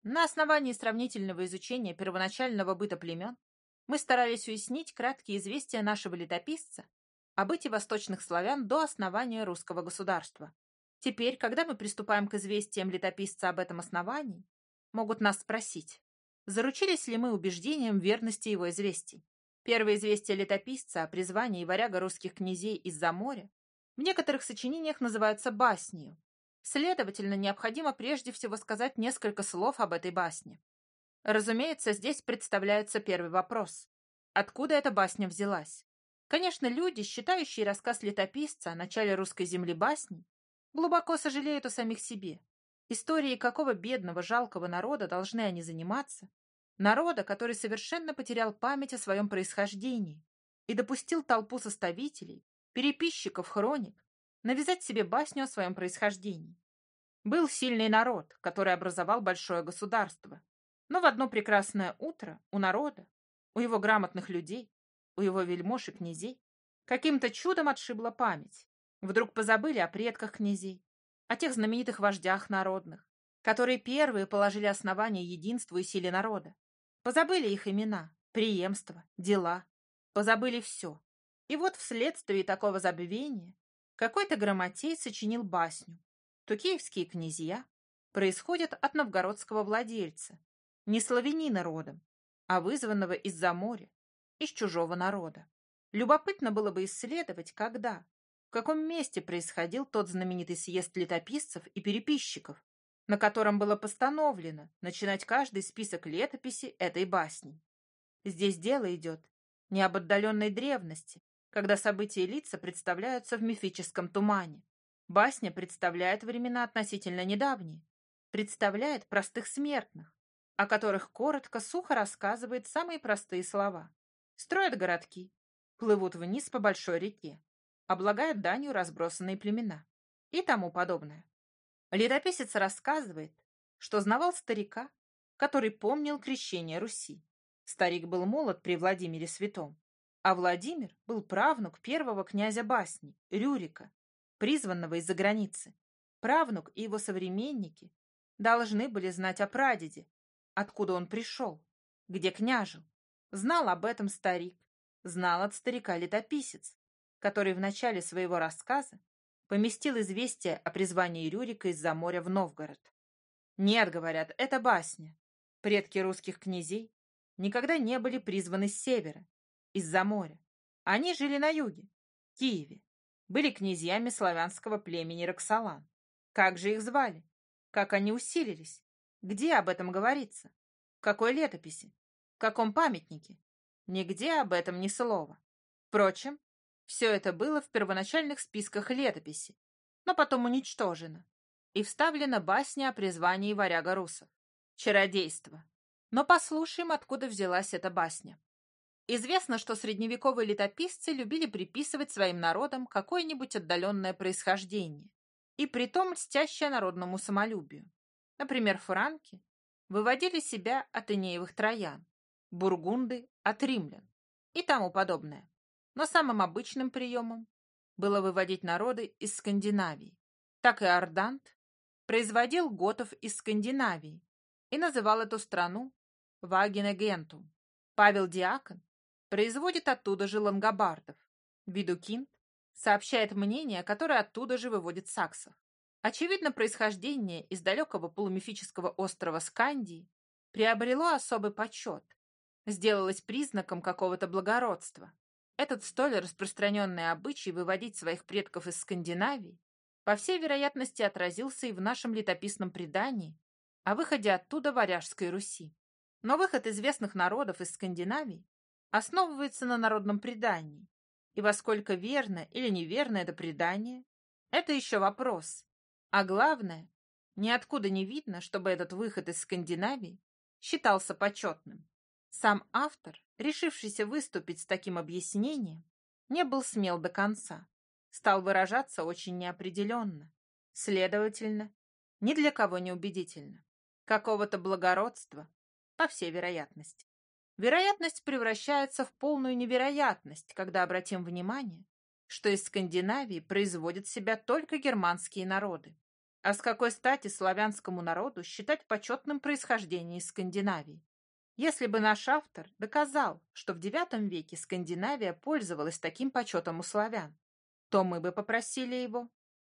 на основании сравнительного изучения первоначального быта племен мы старались уяснить краткие известия нашего летописца о быте восточных славян до основания русского государства. Теперь, когда мы приступаем к известиям летописца об этом основании, могут нас спросить, заручились ли мы убеждением верности его известий. Первое известие летописца о призвании варяга русских князей из-за моря в некоторых сочинениях называются баснью, Следовательно, необходимо прежде всего сказать несколько слов об этой басне. Разумеется, здесь представляется первый вопрос. Откуда эта басня взялась? Конечно, люди, считающие рассказ летописца о начале русской земли басней, глубоко сожалеют о самих себе. Истории какого бедного, жалкого народа должны они заниматься? Народа, который совершенно потерял память о своем происхождении и допустил толпу составителей, переписчиков хроник, навязать себе басню о своем происхождении. Был сильный народ, который образовал большое государство. Но в одно прекрасное утро у народа, у его грамотных людей, у его вельмож и князей каким-то чудом отшибла память. Вдруг позабыли о предках князей, о тех знаменитых вождях народных, которые первые положили основание единству и силе народа. Позабыли их имена, преемства, дела. Позабыли все. И вот вследствие такого забвения какой-то грамотей сочинил басню. Тукеевские князья происходят от новгородского владельца, не славянина родом, а вызванного из-за моря, из чужого народа. Любопытно было бы исследовать, когда, в каком месте происходил тот знаменитый съезд летописцев и переписчиков, на котором было постановлено начинать каждый список летописи этой басни. Здесь дело идет не об отдаленной древности, когда события и лица представляются в мифическом тумане. Басня представляет времена относительно недавние, представляет простых смертных, о которых коротко, сухо рассказывает самые простые слова. Строят городки, плывут вниз по большой реке, облагают данью разбросанные племена и тому подобное. Летописец рассказывает, что знавал старика, который помнил крещение Руси. Старик был молод при Владимире Святом а Владимир был правнук первого князя басни, Рюрика, призванного из-за границы. Правнук и его современники должны были знать о прадеде, откуда он пришел, где княжил. Знал об этом старик, знал от старика летописец, который в начале своего рассказа поместил известие о призвании Рюрика из-за моря в Новгород. Нет, говорят, это басня. Предки русских князей никогда не были призваны с севера из-за моря. Они жили на юге, в Киеве, были князьями славянского племени Роксолан. Как же их звали? Как они усилились? Где об этом говорится? В какой летописи? В каком памятнике? Нигде об этом ни слова. Впрочем, все это было в первоначальных списках летописи, но потом уничтожено. И вставлена басня о призвании варяга русов. Чародейство. Но послушаем, откуда взялась эта басня. Известно, что средневековые летописцы любили приписывать своим народам какое-нибудь отдаленное происхождение, и притом льстящее народному самолюбию. Например, франки выводили себя от инеевых троян, бургунды – от римлян и тому подобное. Но самым обычным приемом было выводить народы из Скандинавии. Так и Ордант производил готов из Скандинавии и называл эту страну Вагенегентум. Павел Диакон Производит оттуда же Лангобардов. Видукинд сообщает мнение, которое оттуда же выводит Саксов. Очевидно, происхождение из далекого полумифического острова Скандии приобрело особый почет, сделалось признаком какого-то благородства. Этот столь распространенный обычай выводить своих предков из Скандинавии, по всей вероятности, отразился и в нашем летописном предании о выходе оттуда Варяжской Руси. Но выход известных народов из Скандинавии основывается на народном предании. И во сколько верно или неверно это предание, это еще вопрос. А главное, ниоткуда не видно, чтобы этот выход из Скандинавии считался почетным. Сам автор, решившийся выступить с таким объяснением, не был смел до конца, стал выражаться очень неопределенно, следовательно, ни для кого не убедительно, какого-то благородства, по всей вероятности. Вероятность превращается в полную невероятность, когда обратим внимание, что из Скандинавии производят себя только германские народы. А с какой стати славянскому народу считать почетным происхождение из Скандинавии? Если бы наш автор доказал, что в IX веке Скандинавия пользовалась таким почетом у славян, то мы бы попросили его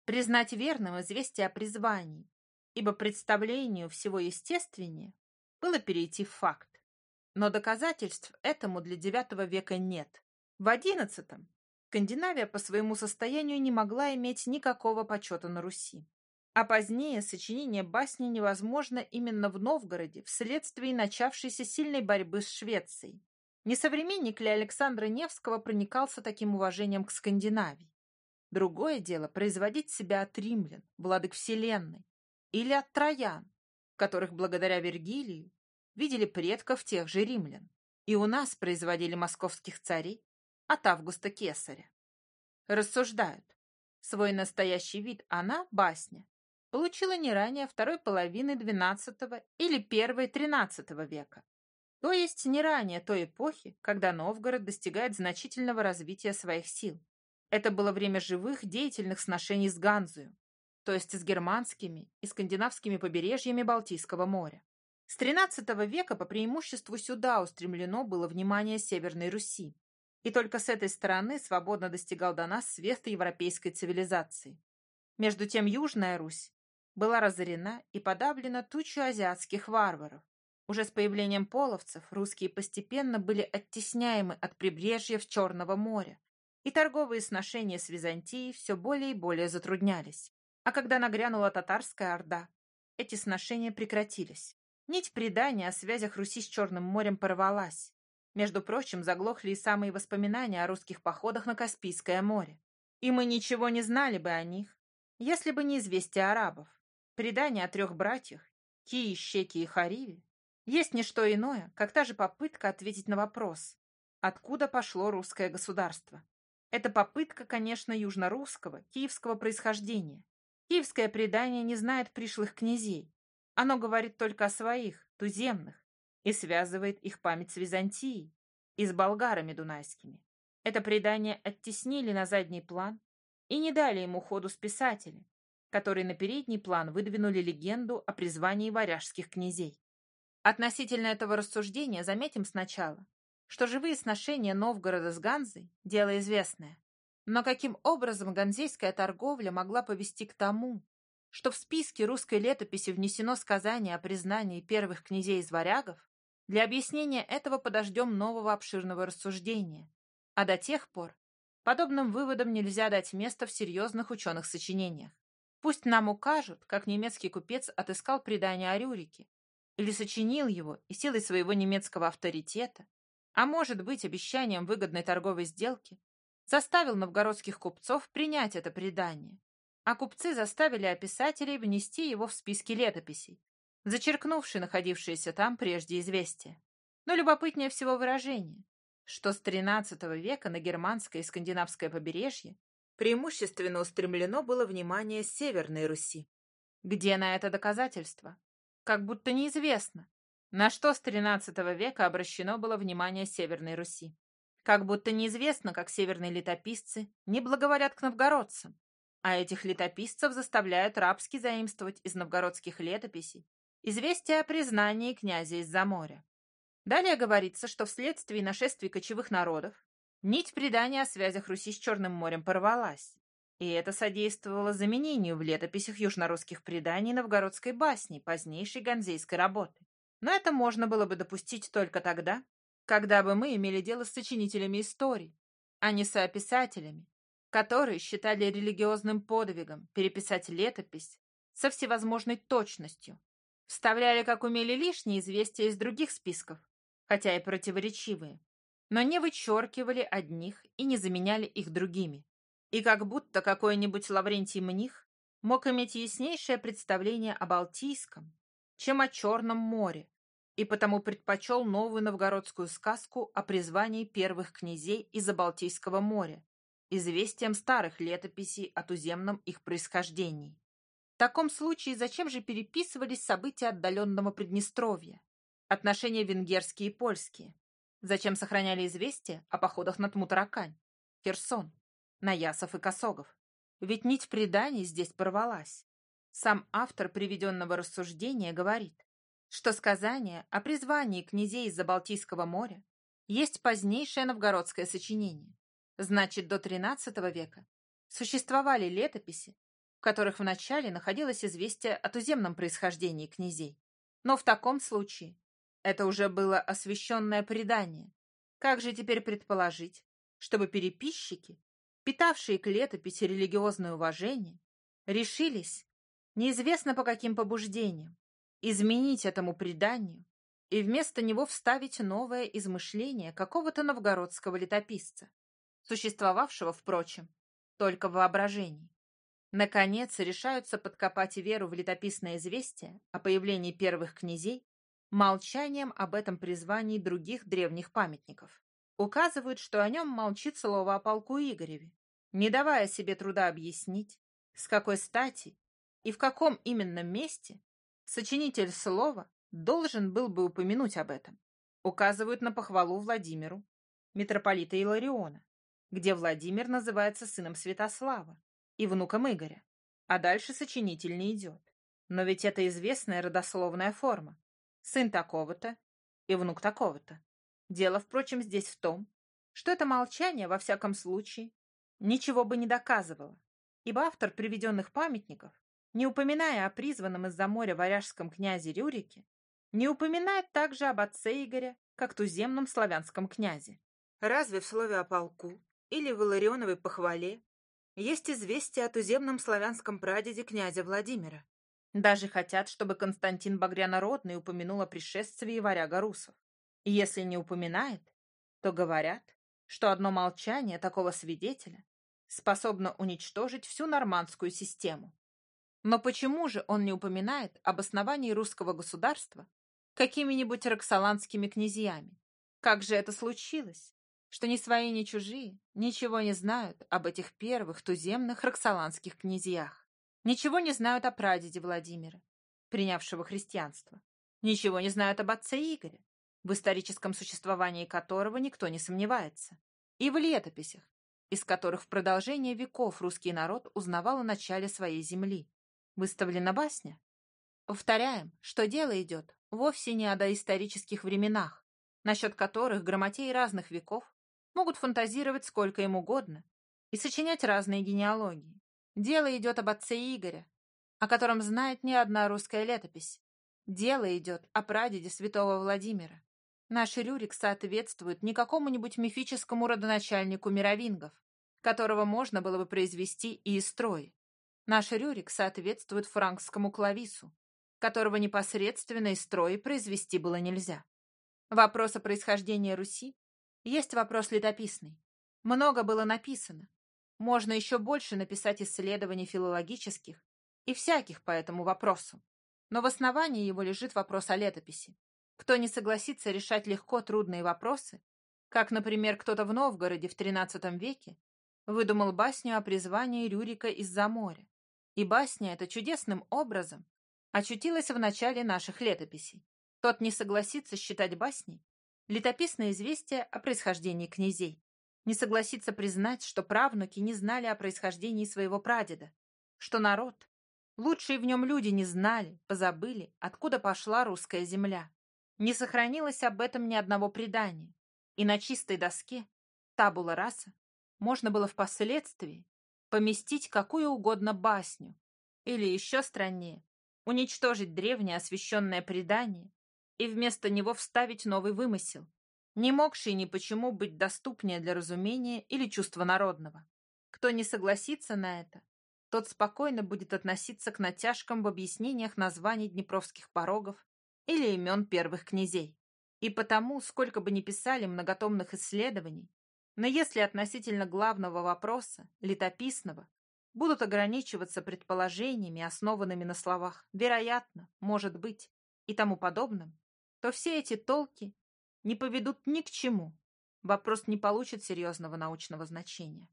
признать верным известие о призвании, ибо представлению всего естественнее было перейти в факт но доказательств этому для девятого века нет. В одиннадцатом Скандинавия по своему состоянию не могла иметь никакого почета на Руси. А позднее сочинение басни невозможно именно в Новгороде вследствие начавшейся сильной борьбы с Швецией. Не современник ли Александра Невского проникался таким уважением к Скандинавии? Другое дело производить себя от римлян, владык вселенной, или от троян, которых благодаря Вергилию видели предков тех же римлян, и у нас производили московских царей от Августа Кесаря. Рассуждают. Свой настоящий вид она, басня, получила не ранее второй половины XII или первой XIII века, то есть не ранее той эпохи, когда Новгород достигает значительного развития своих сил. Это было время живых, деятельных сношений с Ганзою, то есть с германскими и скандинавскими побережьями Балтийского моря. С цветого века по преимуществу сюда устремлено было внимание Северной Руси, и только с этой стороны свободно достигал до нас свет европейской цивилизации. Между тем Южная Русь была разорена и подавлена тучу азиатских варваров. Уже с появлением половцев русские постепенно были оттесняемы от прибрежья в Черного моря, и торговые сношения с Византией все более и более затруднялись. А когда нагрянула татарская орда, эти сношения прекратились. Нить предания о связях Руси с Черным морем порвалась. Между прочим, заглохли и самые воспоминания о русских походах на Каспийское море. И мы ничего не знали бы о них, если бы не известие арабов. Предание о трех братьях, Кии, Щеки и Хариве, есть не что иное, как та же попытка ответить на вопрос, откуда пошло русское государство. Это попытка, конечно, южно-русского, киевского происхождения. Киевское предание не знает пришлых князей, оно говорит только о своих, туземных, и связывает их память с Византией и с болгарами дунайскими. Это предание оттеснили на задний план и не дали ему ходу списатели, которые на передний план выдвинули легенду о призвании варяжских князей. Относительно этого рассуждения заметим сначала, что живые сношения Новгорода с Ганзой – дело известное. Но каким образом ганзейская торговля могла повести к тому, что в списке русской летописи внесено сказание о признании первых князей из варягов, для объяснения этого подождем нового обширного рассуждения. А до тех пор подобным выводам нельзя дать место в серьезных ученых сочинениях. Пусть нам укажут, как немецкий купец отыскал предание о Рюрике, или сочинил его и силой своего немецкого авторитета, а может быть обещанием выгодной торговой сделки, заставил новгородских купцов принять это предание а купцы заставили описателей внести его в списки летописей, зачеркнувшие находившиеся там прежде известия. Но любопытнее всего выражение, что с XIII века на германское и скандинавское побережье преимущественно устремлено было внимание Северной Руси. Где на это доказательство? Как будто неизвестно, на что с XIII века обращено было внимание Северной Руси? Как будто неизвестно, как северные летописцы не благоволят к новгородцам, а этих летописцев заставляют рабски заимствовать из новгородских летописей известие о признании князя из-за моря. Далее говорится, что вследствие нашествий кочевых народов нить предания о связях Руси с Черным морем порвалась, и это содействовало заменению в летописях южнорусских преданий новгородской басни позднейшей ганзейской работы. Но это можно было бы допустить только тогда, когда бы мы имели дело с сочинителями историй, а не соописателями, которые считали религиозным подвигом, переписать летопись со всевозможной точностью. Вставляли, как умели, лишние известия из других списков, хотя и противоречивые, но не вычеркивали одних и не заменяли их другими. И как будто какой-нибудь Лаврентий Мних мог иметь яснейшее представление о Балтийском, чем о Черном море, и потому предпочел новую новгородскую сказку о призвании первых князей из-за Балтийского моря, известием старых летописей о туземном их происхождении. В таком случае зачем же переписывались события отдаленного Приднестровья, отношения венгерские и польские? Зачем сохраняли известия о походах на Тмутаракань, Херсон, Наясов и Косогов? Ведь нить преданий здесь порвалась. Сам автор приведенного рассуждения говорит, что сказание о призвании князей из-за Балтийского моря есть позднейшее новгородское сочинение. Значит, до 13 века существовали летописи, в которых вначале находилось известие о туземном происхождении князей. Но в таком случае это уже было освященное предание. Как же теперь предположить, чтобы переписчики, питавшие к летописи религиозное уважение, решились, неизвестно по каким побуждениям, изменить этому преданию и вместо него вставить новое измышление какого-то новгородского летописца? существовавшего, впрочем, только в воображении. Наконец решаются подкопать веру в летописное известие о появлении первых князей молчанием об этом призвании других древних памятников. Указывают, что о нем молчит слово о полку Игореве, не давая себе труда объяснить, с какой стати и в каком именно месте сочинитель слова должен был бы упомянуть об этом. Указывают на похвалу Владимиру, митрополита Илариона, где Владимир называется сыном Святослава и внуком Игоря, а дальше сочинитель не идет. Но ведь это известная родословная форма. Сын такого-то и внук такого-то. Дело, впрочем, здесь в том, что это молчание, во всяком случае, ничего бы не доказывало, ибо автор приведенных памятников, не упоминая о призванном из-за моря варяжском князе Рюрике, не упоминает также об отце Игоря, как туземном славянском князе. Разве в слове о полку или Валарионовой похвале, есть известие о туземном славянском прадеде князя Владимира. Даже хотят, чтобы Константин Багрянородный упомянул о пришествии варяга русов. И если не упоминает, то говорят, что одно молчание такого свидетеля способно уничтожить всю нормандскую систему. Но почему же он не упоминает об основании русского государства какими-нибудь роксоландскими князьями? Как же это случилось? что ни свои, ни чужие ничего не знают об этих первых туземных роксоланских князьях, ничего не знают о прадеде Владимира, принявшего христианство, ничего не знают об отце Игоря, в историческом существовании которого никто не сомневается, и в летописях, из которых в продолжение веков русский народ узнавал о начале своей земли. Выставлена басня? Повторяем, что дело идет вовсе не о доисторических временах, насчет которых грамотеи разных веков могут фантазировать сколько им угодно и сочинять разные генеалогии. Дело идет об отце Игоря, о котором знает не одна русская летопись. Дело идет о прадеде святого Владимира. Наш Рюрик соответствует не какому-нибудь мифическому родоначальнику мировингов, которого можно было бы произвести и из строя. Наш Рюрик соответствует франкскому клавису, которого непосредственно из строя произвести было нельзя. Вопрос о происхождении Руси есть вопрос летописный. Много было написано. Можно еще больше написать исследований филологических и всяких по этому вопросу. Но в основании его лежит вопрос о летописи. Кто не согласится решать легко трудные вопросы, как, например, кто-то в Новгороде в XIII веке выдумал басню о призвании Рюрика из-за моря. И басня эта чудесным образом очутилась в начале наших летописей. Тот не согласится считать басней Летописное известие о происхождении князей. Не согласится признать, что правнуки не знали о происхождении своего прадеда, что народ, лучшие в нем люди не знали, позабыли, откуда пошла русская земля. Не сохранилось об этом ни одного предания, и на чистой доске, табула раса, можно было впоследствии поместить какую угодно басню, или еще страннее, уничтожить древнее освященное предание и вместо него вставить новый вымысел, не могший ни почему быть доступнее для разумения или чувства народного. Кто не согласится на это, тот спокойно будет относиться к натяжкам в объяснениях названий днепровских порогов или имен первых князей. И потому, сколько бы ни писали многотомных исследований, но если относительно главного вопроса, летописного, будут ограничиваться предположениями, основанными на словах «вероятно», «может быть» и тому подобным, то все эти толки не поведут ни к чему. Вопрос не получит серьезного научного значения.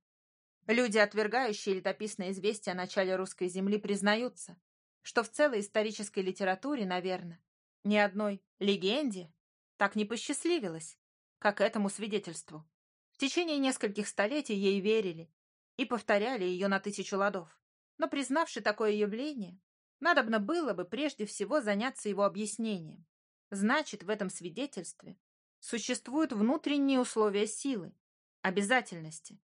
Люди, отвергающие летописные известия о начале русской земли, признаются, что в целой исторической литературе, наверное, ни одной легенде так не посчастливилось, как этому свидетельству. В течение нескольких столетий ей верили и повторяли ее на тысячу ладов. Но признавши такое явление, надобно было бы прежде всего заняться его объяснением, Значит, в этом свидетельстве существуют внутренние условия силы, обязательности.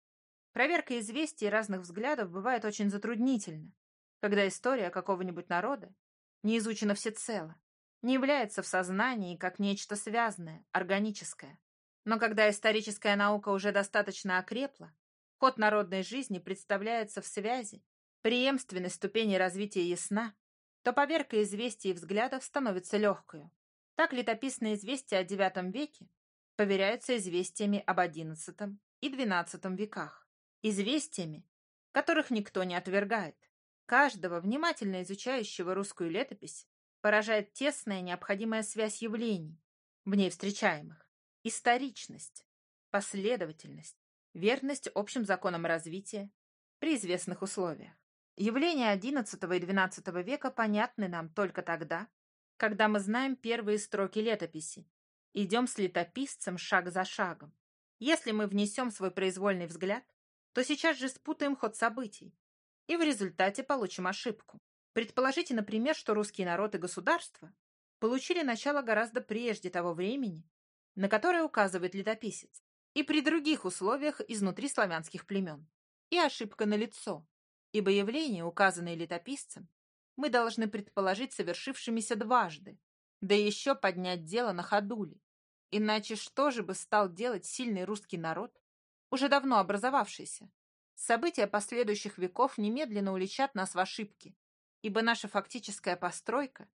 Проверка известий разных взглядов бывает очень затруднительна, когда история какого-нибудь народа не изучена всецело, не является в сознании как нечто связанное, органическое. Но когда историческая наука уже достаточно окрепла, ход народной жизни представляется в связи, преемственность ступеней развития ясна, то поверка известий и взглядов становится легкою. Так летописные известия о IX веке поверяются известиями об XI и XII веках, известиями, которых никто не отвергает. Каждого, внимательно изучающего русскую летопись, поражает тесная необходимая связь явлений, в ней встречаемых, историчность, последовательность, верность общим законам развития при известных условиях. Явления XI и XII века понятны нам только тогда, когда мы знаем первые строки летописи. Идем с летописцем шаг за шагом. Если мы внесем свой произвольный взгляд, то сейчас же спутаем ход событий и в результате получим ошибку. Предположите, например, что русский народ и государство получили начало гораздо прежде того времени, на которое указывает летописец, и при других условиях изнутри славянских племен. И ошибка налицо, ибо явление, указанное летописцем, мы должны предположить совершившимися дважды, да еще поднять дело на ходули. Иначе что же бы стал делать сильный русский народ, уже давно образовавшийся? События последующих веков немедленно уличат нас в ошибке, ибо наша фактическая постройка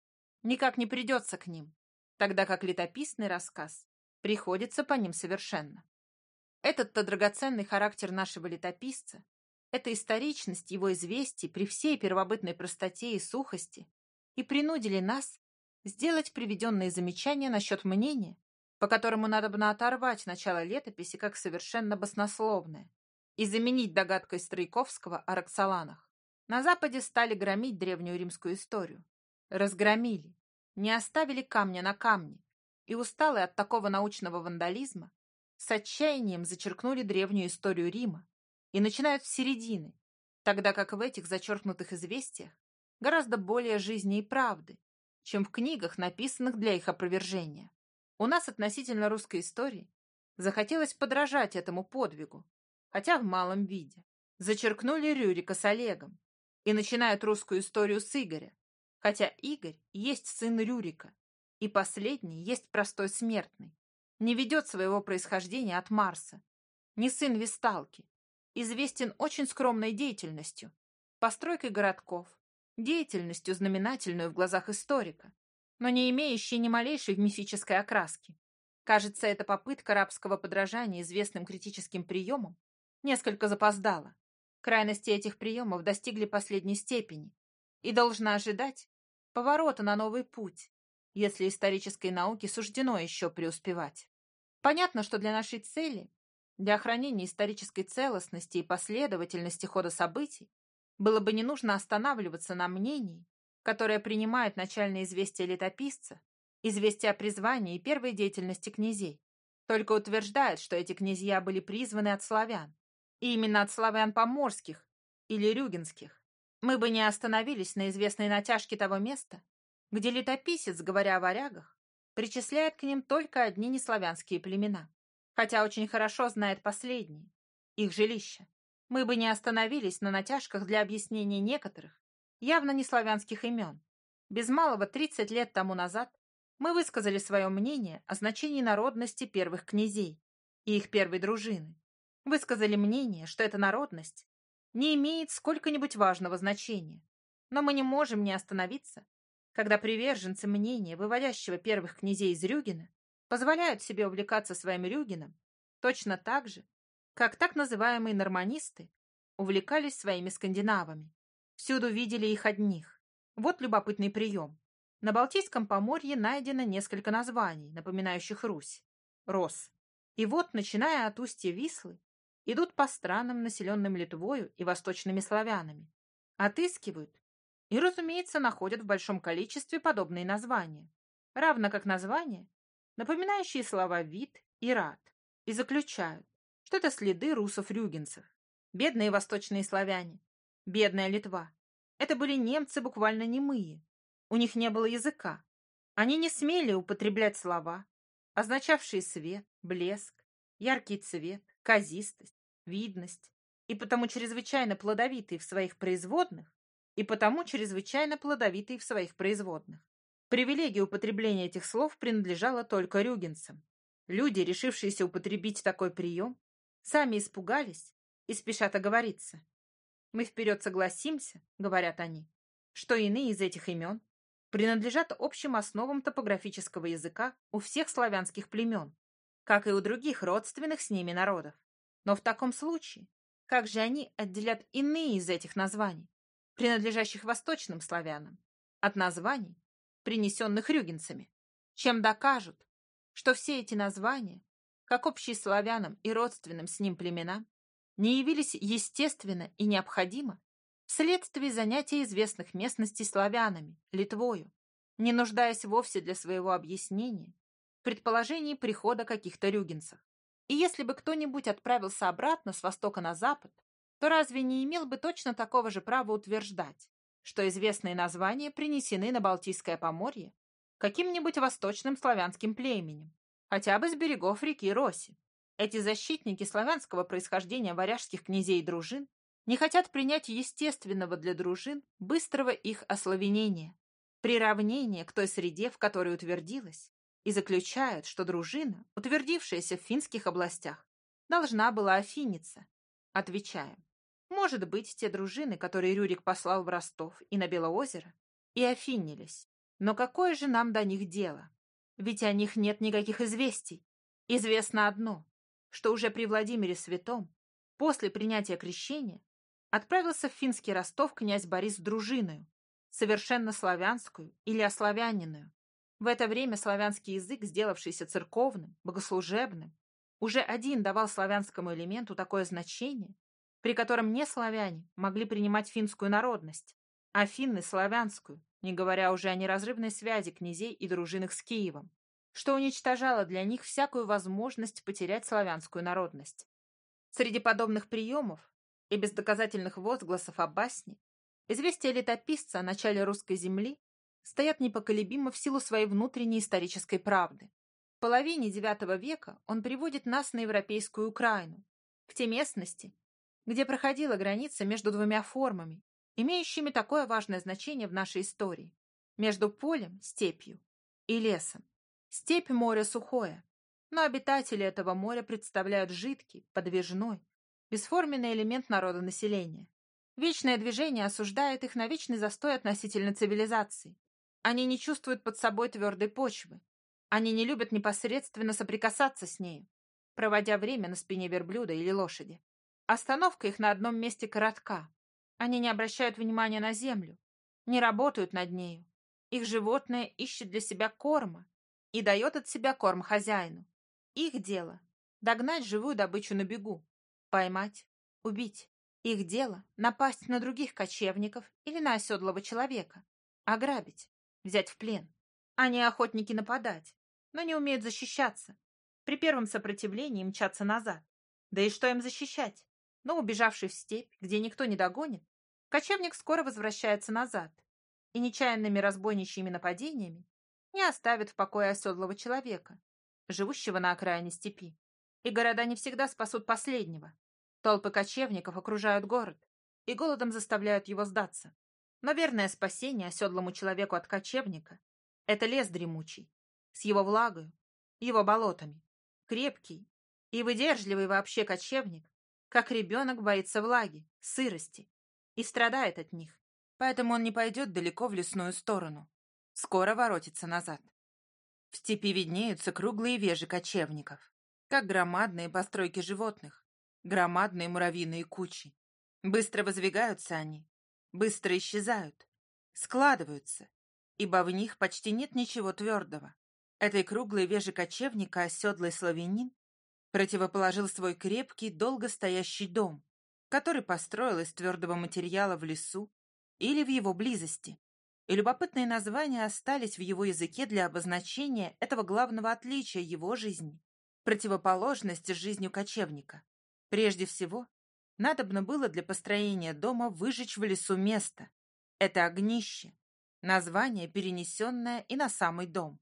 никак не придется к ним, тогда как летописный рассказ приходится по ним совершенно. Этот-то драгоценный характер нашего летописца эта историчность его известий при всей первобытной простоте и сухости и принудили нас сделать приведенные замечания насчет мнения, по которому надо бы оторвать начало летописи как совершенно баснословное и заменить догадкой Стройковского о Роксоланах. На Западе стали громить древнюю римскую историю. Разгромили, не оставили камня на камне, и усталые от такого научного вандализма с отчаянием зачеркнули древнюю историю Рима, и начинают с середины, тогда как в этих зачеркнутых известиях гораздо более жизни и правды, чем в книгах, написанных для их опровержения. У нас относительно русской истории захотелось подражать этому подвигу, хотя в малом виде. Зачеркнули Рюрика с Олегом и начинают русскую историю с Игоря, хотя Игорь есть сын Рюрика, и последний есть простой смертный, не ведет своего происхождения от Марса, не сын Висталки, известен очень скромной деятельностью, постройкой городков, деятельностью, знаменательную в глазах историка, но не имеющей ни малейшей мифической окраски. Кажется, эта попытка рабского подражания известным критическим приемам несколько запоздала. Крайности этих приемов достигли последней степени и должна ожидать поворота на новый путь, если исторической науке суждено еще преуспевать. Понятно, что для нашей цели для исторической целостности и последовательности хода событий было бы не нужно останавливаться на мнении, которое принимают начальные известия летописца, известия о призвании и первой деятельности князей, только утверждает, что эти князья были призваны от славян, и именно от славян поморских или рюгинских. Мы бы не остановились на известной натяжке того места, где летописец, говоря о варягах, причисляет к ним только одни неславянские племена хотя очень хорошо знает последние, их жилища. Мы бы не остановились на натяжках для объяснения некоторых, явно не славянских имен. Без малого 30 лет тому назад мы высказали свое мнение о значении народности первых князей и их первой дружины. Высказали мнение, что эта народность не имеет сколько-нибудь важного значения. Но мы не можем не остановиться, когда приверженцы мнения, выводящего первых князей из Рюгина, Позволяют себе увлекаться своим Рюгином точно так же, как так называемые норманисты увлекались своими скандинавами. Всюду видели их одних. Вот любопытный прием. На Балтийском поморье найдено несколько названий, напоминающих Русь. Рос. И вот, начиная от устья Вислы, идут по странам, населенным Литвою и восточными славянами. Отыскивают и, разумеется, находят в большом количестве подобные названия. Равно как названия, напоминающие слова «вид» и «рад», и заключают, что это следы русов-рюгенцев, бедные восточные славяне, бедная Литва. Это были немцы буквально немые. У них не было языка. Они не смели употреблять слова, означавшие свет, блеск, яркий цвет, казистость, видность, и потому чрезвычайно плодовитые в своих производных, и потому чрезвычайно плодовитые в своих производных. Привилегия употребления этих слов принадлежала только рюгенцам. Люди, решившиеся употребить такой прием, сами испугались и спешат оговориться. «Мы вперед согласимся», — говорят они, что иные из этих имен принадлежат общим основам топографического языка у всех славянских племен, как и у других родственных с ними народов. Но в таком случае, как же они отделят иные из этих названий, принадлежащих восточным славянам, от названий, принесенных рюгенцами, чем докажут, что все эти названия, как общие славянам и родственным с ним племенам, не явились естественно и необходимо вследствие занятия известных местностей славянами, Литвою, не нуждаясь вовсе для своего объяснения в предположении прихода каких-то рюгенцев. И если бы кто-нибудь отправился обратно с востока на запад, то разве не имел бы точно такого же права утверждать, что известные названия принесены на Балтийское поморье каким-нибудь восточным славянским племенем, хотя бы с берегов реки Роси. Эти защитники славянского происхождения варяжских князей и дружин не хотят принять естественного для дружин быстрого их ословенения, приравнения к той среде, в которой утвердилась, и заключают, что дружина, утвердившаяся в финских областях, должна была афиниться. Отвечаем. Может быть, те дружины, которые Рюрик послал в Ростов и на Белоозеро, и офинились. Но какое же нам до них дело? Ведь о них нет никаких известий. Известно одно, что уже при Владимире Святом, после принятия крещения, отправился в финский Ростов князь Борис с дружиною, совершенно славянскую или ославяниную. В это время славянский язык, сделавшийся церковным, богослужебным, уже один давал славянскому элементу такое значение, при котором не славяне могли принимать финскую народность, а финны – славянскую, не говоря уже о неразрывной связи князей и дружинах с Киевом, что уничтожало для них всякую возможность потерять славянскую народность. Среди подобных приемов и бездоказательных возгласов о басне известия летописца о начале русской земли стоят непоколебимо в силу своей внутренней исторической правды. В половине IX века он приводит нас на европейскую Украину, в те местности, где проходила граница между двумя формами, имеющими такое важное значение в нашей истории, между полем, степью и лесом. Степь – море сухое, но обитатели этого моря представляют жидкий, подвижной, бесформенный элемент народонаселения. Вечное движение осуждает их на вечный застой относительно цивилизации. Они не чувствуют под собой твердой почвы. Они не любят непосредственно соприкасаться с нею, проводя время на спине верблюда или лошади. Остановка их на одном месте коротка. Они не обращают внимания на землю, не работают над нею. Их животное ищет для себя корма и дает от себя корм хозяину. Их дело — догнать живую добычу на бегу, поймать, убить. Их дело — напасть на других кочевников или на оседлого человека, ограбить, взять в плен. Они охотники нападать, но не умеют защищаться. При первом сопротивлении мчаться назад. Да и что им защищать? но убежавший в степь, где никто не догонит, кочевник скоро возвращается назад и нечаянными разбойничьими нападениями не оставит в покое оседлого человека, живущего на окраине степи. И города не всегда спасут последнего. Толпы кочевников окружают город и голодом заставляют его сдаться. Но верное спасение оседлому человеку от кочевника — это лес дремучий, с его влагой, его болотами. Крепкий и выдержливый вообще кочевник как ребенок боится влаги, сырости и страдает от них. Поэтому он не пойдет далеко в лесную сторону. Скоро воротится назад. В степи виднеются круглые вежи кочевников, как громадные постройки животных, громадные муравьиные кучи. Быстро возвигаются они, быстро исчезают, складываются, ибо в них почти нет ничего твердого. Этой круглой вежи кочевника оседлый славянин противоположил свой крепкий, долго стоящий дом, который построил из твердого материала в лесу или в его близости. И любопытные названия остались в его языке для обозначения этого главного отличия его жизни, противоположности жизнью кочевника. Прежде всего, надобно было для построения дома выжечь в лесу место. Это огнище, название, перенесенное и на самый дом.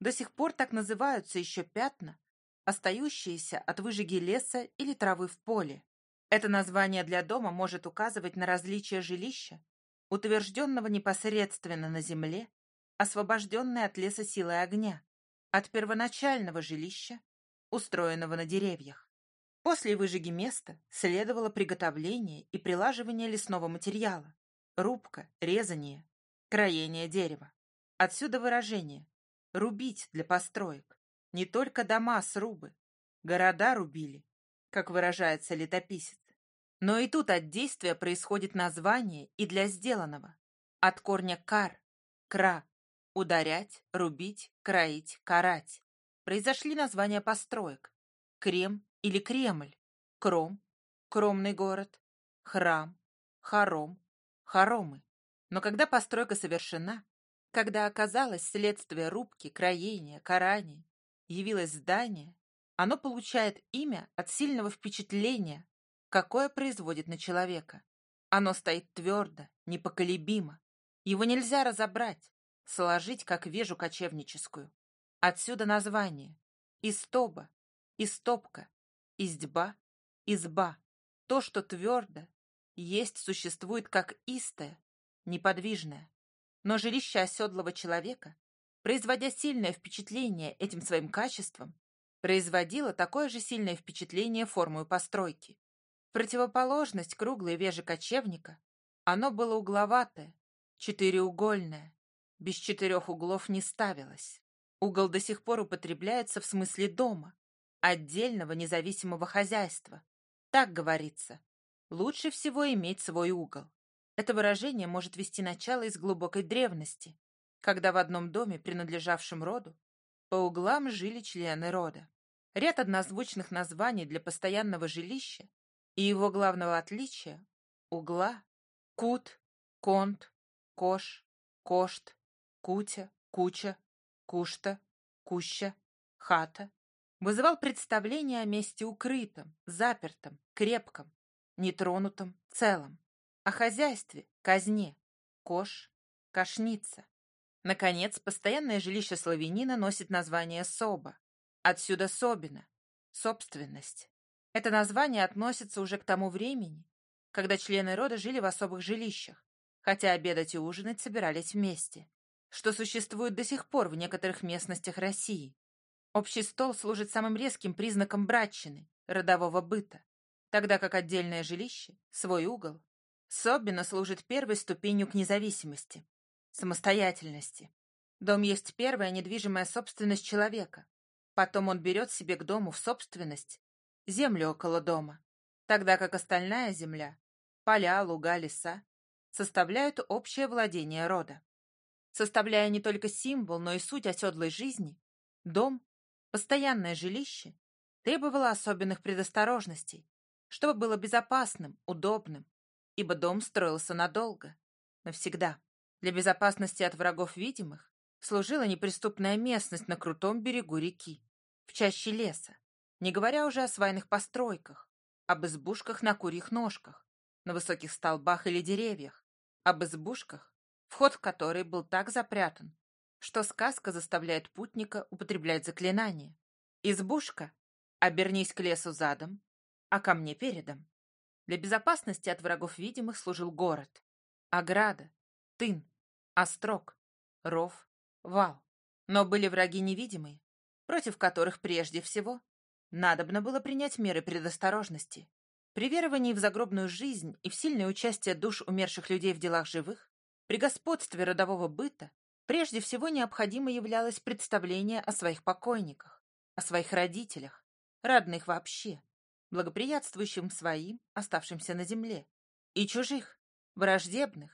До сих пор так называются еще пятна, остающиеся от выжиги леса или травы в поле. Это название для дома может указывать на различие жилища, утвержденного непосредственно на земле, освобожденной от леса силой огня, от первоначального жилища, устроенного на деревьях. После выжиги места следовало приготовление и прилаживание лесного материала, рубка, резание, краение дерева. Отсюда выражение «рубить для построек». Не только дома срубы, города рубили, как выражается летописец. Но и тут от действия происходит название и для сделанного. От корня «кар» — «кра» — «ударять», «рубить», «кроить», «карать». Произошли названия построек. Крем или Кремль, Кром, Кромный город, Храм, Хором, Хоромы. Но когда постройка совершена, когда оказалось следствие рубки, кроения, карания, явилось здание, оно получает имя от сильного впечатления, какое производит на человека. Оно стоит твердо, непоколебимо. Его нельзя разобрать, сложить, как вежу кочевническую. Отсюда название. Истоба, истопка, издьба, изба. То, что твердо, есть, существует как истое, неподвижное. Но жилище оседлого человека Производя сильное впечатление этим своим качеством, производила такое же сильное впечатление формой постройки. В противоположность круглой веже кочевника оно было угловатое, четыреугольное, без четырех углов не ставилось. Угол до сих пор употребляется в смысле дома, отдельного независимого хозяйства. Так говорится, лучше всего иметь свой угол. Это выражение может вести начало из глубокой древности, когда в одном доме, принадлежавшем роду, по углам жили члены рода. Ряд однозвучных названий для постоянного жилища и его главного отличия – угла, кут, конт, кош, кошт, кутя, куча, кушта, куща, хата вызывал представление о месте укрытом, запертом, крепком, нетронутом, целом, о хозяйстве, казне, кош, кошница, Наконец, постоянное жилище славянина носит название Соба. Отсюда Собина – собственность. Это название относится уже к тому времени, когда члены рода жили в особых жилищах, хотя обедать и ужинать собирались вместе, что существует до сих пор в некоторых местностях России. Общий стол служит самым резким признаком братчины, родового быта, тогда как отдельное жилище, свой угол, собина служит первой ступенью к независимости. самостоятельности. Дом есть первая недвижимая собственность человека. Потом он берет себе к дому в собственность землю около дома, тогда как остальная земля, поля, луга, леса, составляют общее владение рода. Составляя не только символ, но и суть оседлой жизни, дом, постоянное жилище, требовало особенных предосторожностей, чтобы было безопасным, удобным, ибо дом строился надолго, навсегда. Для Для безопасности от врагов видимых служила неприступная местность на крутом берегу реки, в чаще леса, не говоря уже о свайных постройках, об избушках на курьих ножках, на высоких столбах или деревьях, об избушках, вход в которые был так запрятан, что сказка заставляет путника употреблять заклинание. Избушка «Обернись к лесу задом, а ко мне передом». Для безопасности от врагов видимых служил город, ограда, тын, Острог, а ров, вал. Но были враги невидимые, против которых прежде всего надобно было принять меры предосторожности. При веровании в загробную жизнь и в сильное участие душ умерших людей в делах живых, при господстве родового быта, прежде всего необходимо являлось представление о своих покойниках, о своих родителях, родных вообще, благоприятствующим своим, оставшимся на земле, и чужих, враждебных,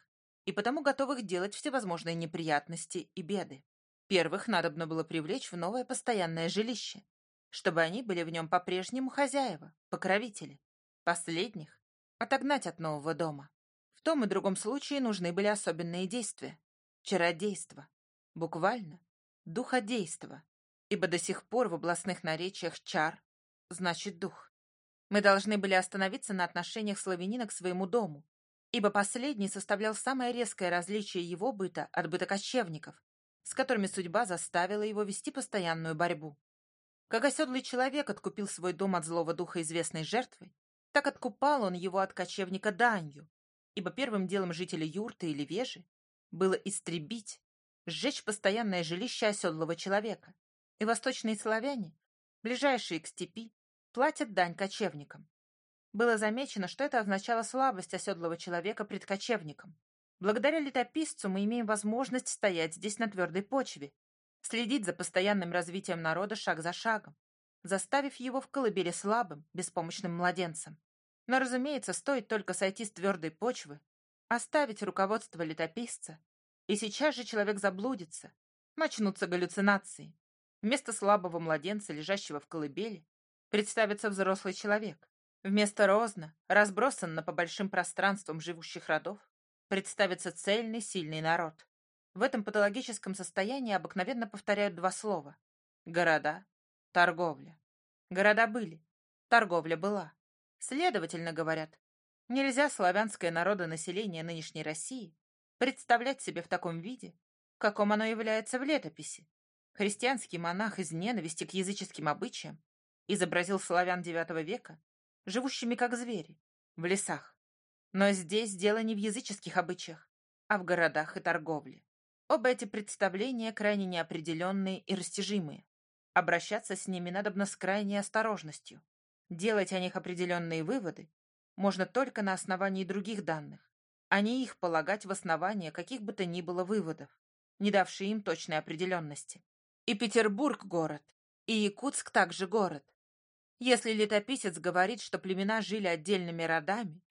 и потому готовых делать всевозможные неприятности и беды. Первых надобно было привлечь в новое постоянное жилище, чтобы они были в нем по-прежнему хозяева, покровители. Последних отогнать от нового дома. В том и другом случае нужны были особенные действия. Чародейство. Буквально. Духодейство. Ибо до сих пор в областных наречиях «чар» значит «дух». Мы должны были остановиться на отношениях славянина к своему дому, ибо последний составлял самое резкое различие его быта от быта кочевников, с которыми судьба заставила его вести постоянную борьбу. Как оседлый человек откупил свой дом от злого духа известной жертвой, так откупал он его от кочевника данью, ибо первым делом жителя юрты или вежи было истребить, сжечь постоянное жилище оседлого человека, и восточные славяне, ближайшие к степи, платят дань кочевникам. Было замечено, что это означало слабость оседлого человека пред кочевником. Благодаря летописцу мы имеем возможность стоять здесь на твердой почве, следить за постоянным развитием народа шаг за шагом, заставив его в колыбели слабым, беспомощным младенцем. Но, разумеется, стоит только сойти с твердой почвы, оставить руководство летописца, и сейчас же человек заблудится, начнутся галлюцинации. Вместо слабого младенца, лежащего в колыбели, представится взрослый человек, Вместо Розна, разбросанно по большим пространствам живущих родов, представится цельный сильный народ. В этом патологическом состоянии обыкновенно повторяют два слова. Города, торговля. Города были, торговля была. Следовательно, говорят, нельзя славянское народонаселение нынешней России представлять себе в таком виде, в каком оно является в летописи. Христианский монах из ненависти к языческим обычаям изобразил славян IX века живущими как звери, в лесах. Но здесь дело не в языческих обычаях, а в городах и торговле. Оба эти представления крайне неопределенные и растяжимые. Обращаться с ними надо с крайней осторожностью. Делать о них определенные выводы можно только на основании других данных, а не их полагать в основании каких бы то ни было выводов, не давшие им точной определенности. И Петербург город, и Якутск также город, если летописец говорит, что племена жили отдельными родами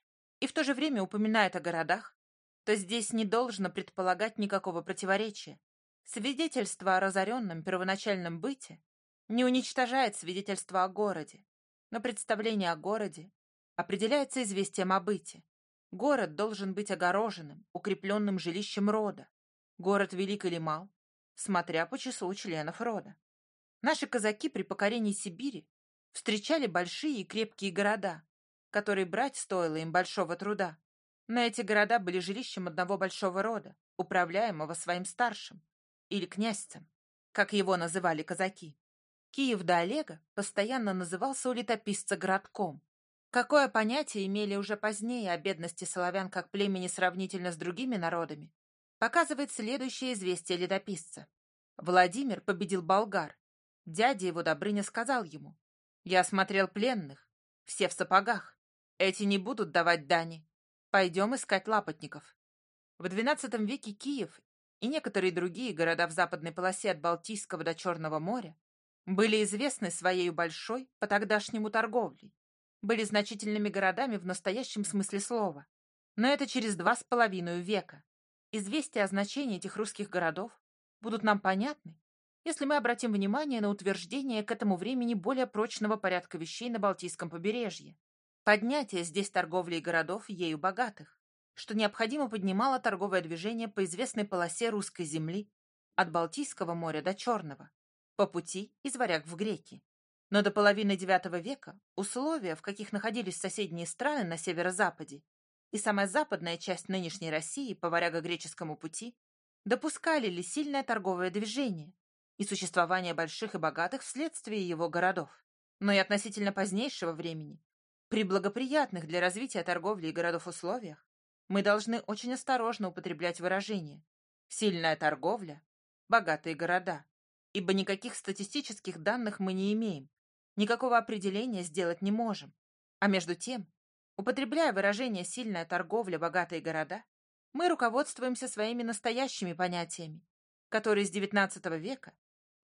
и в то же время упоминает о городах, то здесь не должно предполагать никакого противоречия. Свидетельство о разоренном первоначальном быте не уничтожает свидетельство о городе, но представление о городе определяется известием о быте. Город должен быть огороженным, укрепленным жилищем рода. Город велик или мал, смотря по числу членов рода. Наши казаки при покорении Сибири встречали большие и крепкие города, которые брать стоило им большого труда. Но эти города были жилищем одного большого рода, управляемого своим старшим, или князцем, как его называли казаки. Киев до Олега постоянно назывался у летописца городком. Какое понятие имели уже позднее о бедности славян как племени сравнительно с другими народами, показывает следующее известие летописца. Владимир победил болгар. Дядя его Добрыня сказал ему, я осмотрел пленных. Все в сапогах. Эти не будут давать дани. Пойдем искать лапотников. В XII веке Киев и некоторые другие города в западной полосе от Балтийского до Черного моря были известны своей большой по тогдашнему торговлей, были значительными городами в настоящем смысле слова. Но это через два с половиной века. Известия о значении этих русских городов будут нам понятны если мы обратим внимание на утверждение к этому времени более прочного порядка вещей на Балтийском побережье. Поднятие здесь торговли и городов ею богатых, что необходимо поднимало торговое движение по известной полосе русской земли от Балтийского моря до Черного, по пути из варяг в греки. Но до половины IX века условия, в каких находились соседние страны на северо-западе и самая западная часть нынешней России по варяго-греческому пути, допускали ли сильное торговое движение, и существование больших и богатых вследствие его городов. Но и относительно позднейшего времени при благоприятных для развития торговли и городов условиях мы должны очень осторожно употреблять выражение «сильная торговля», «богатые города», ибо никаких статистических данных мы не имеем, никакого определения сделать не можем. А между тем, употребляя выражение «сильная торговля», «богатые города», мы руководствуемся своими настоящими понятиями, которые с XIX века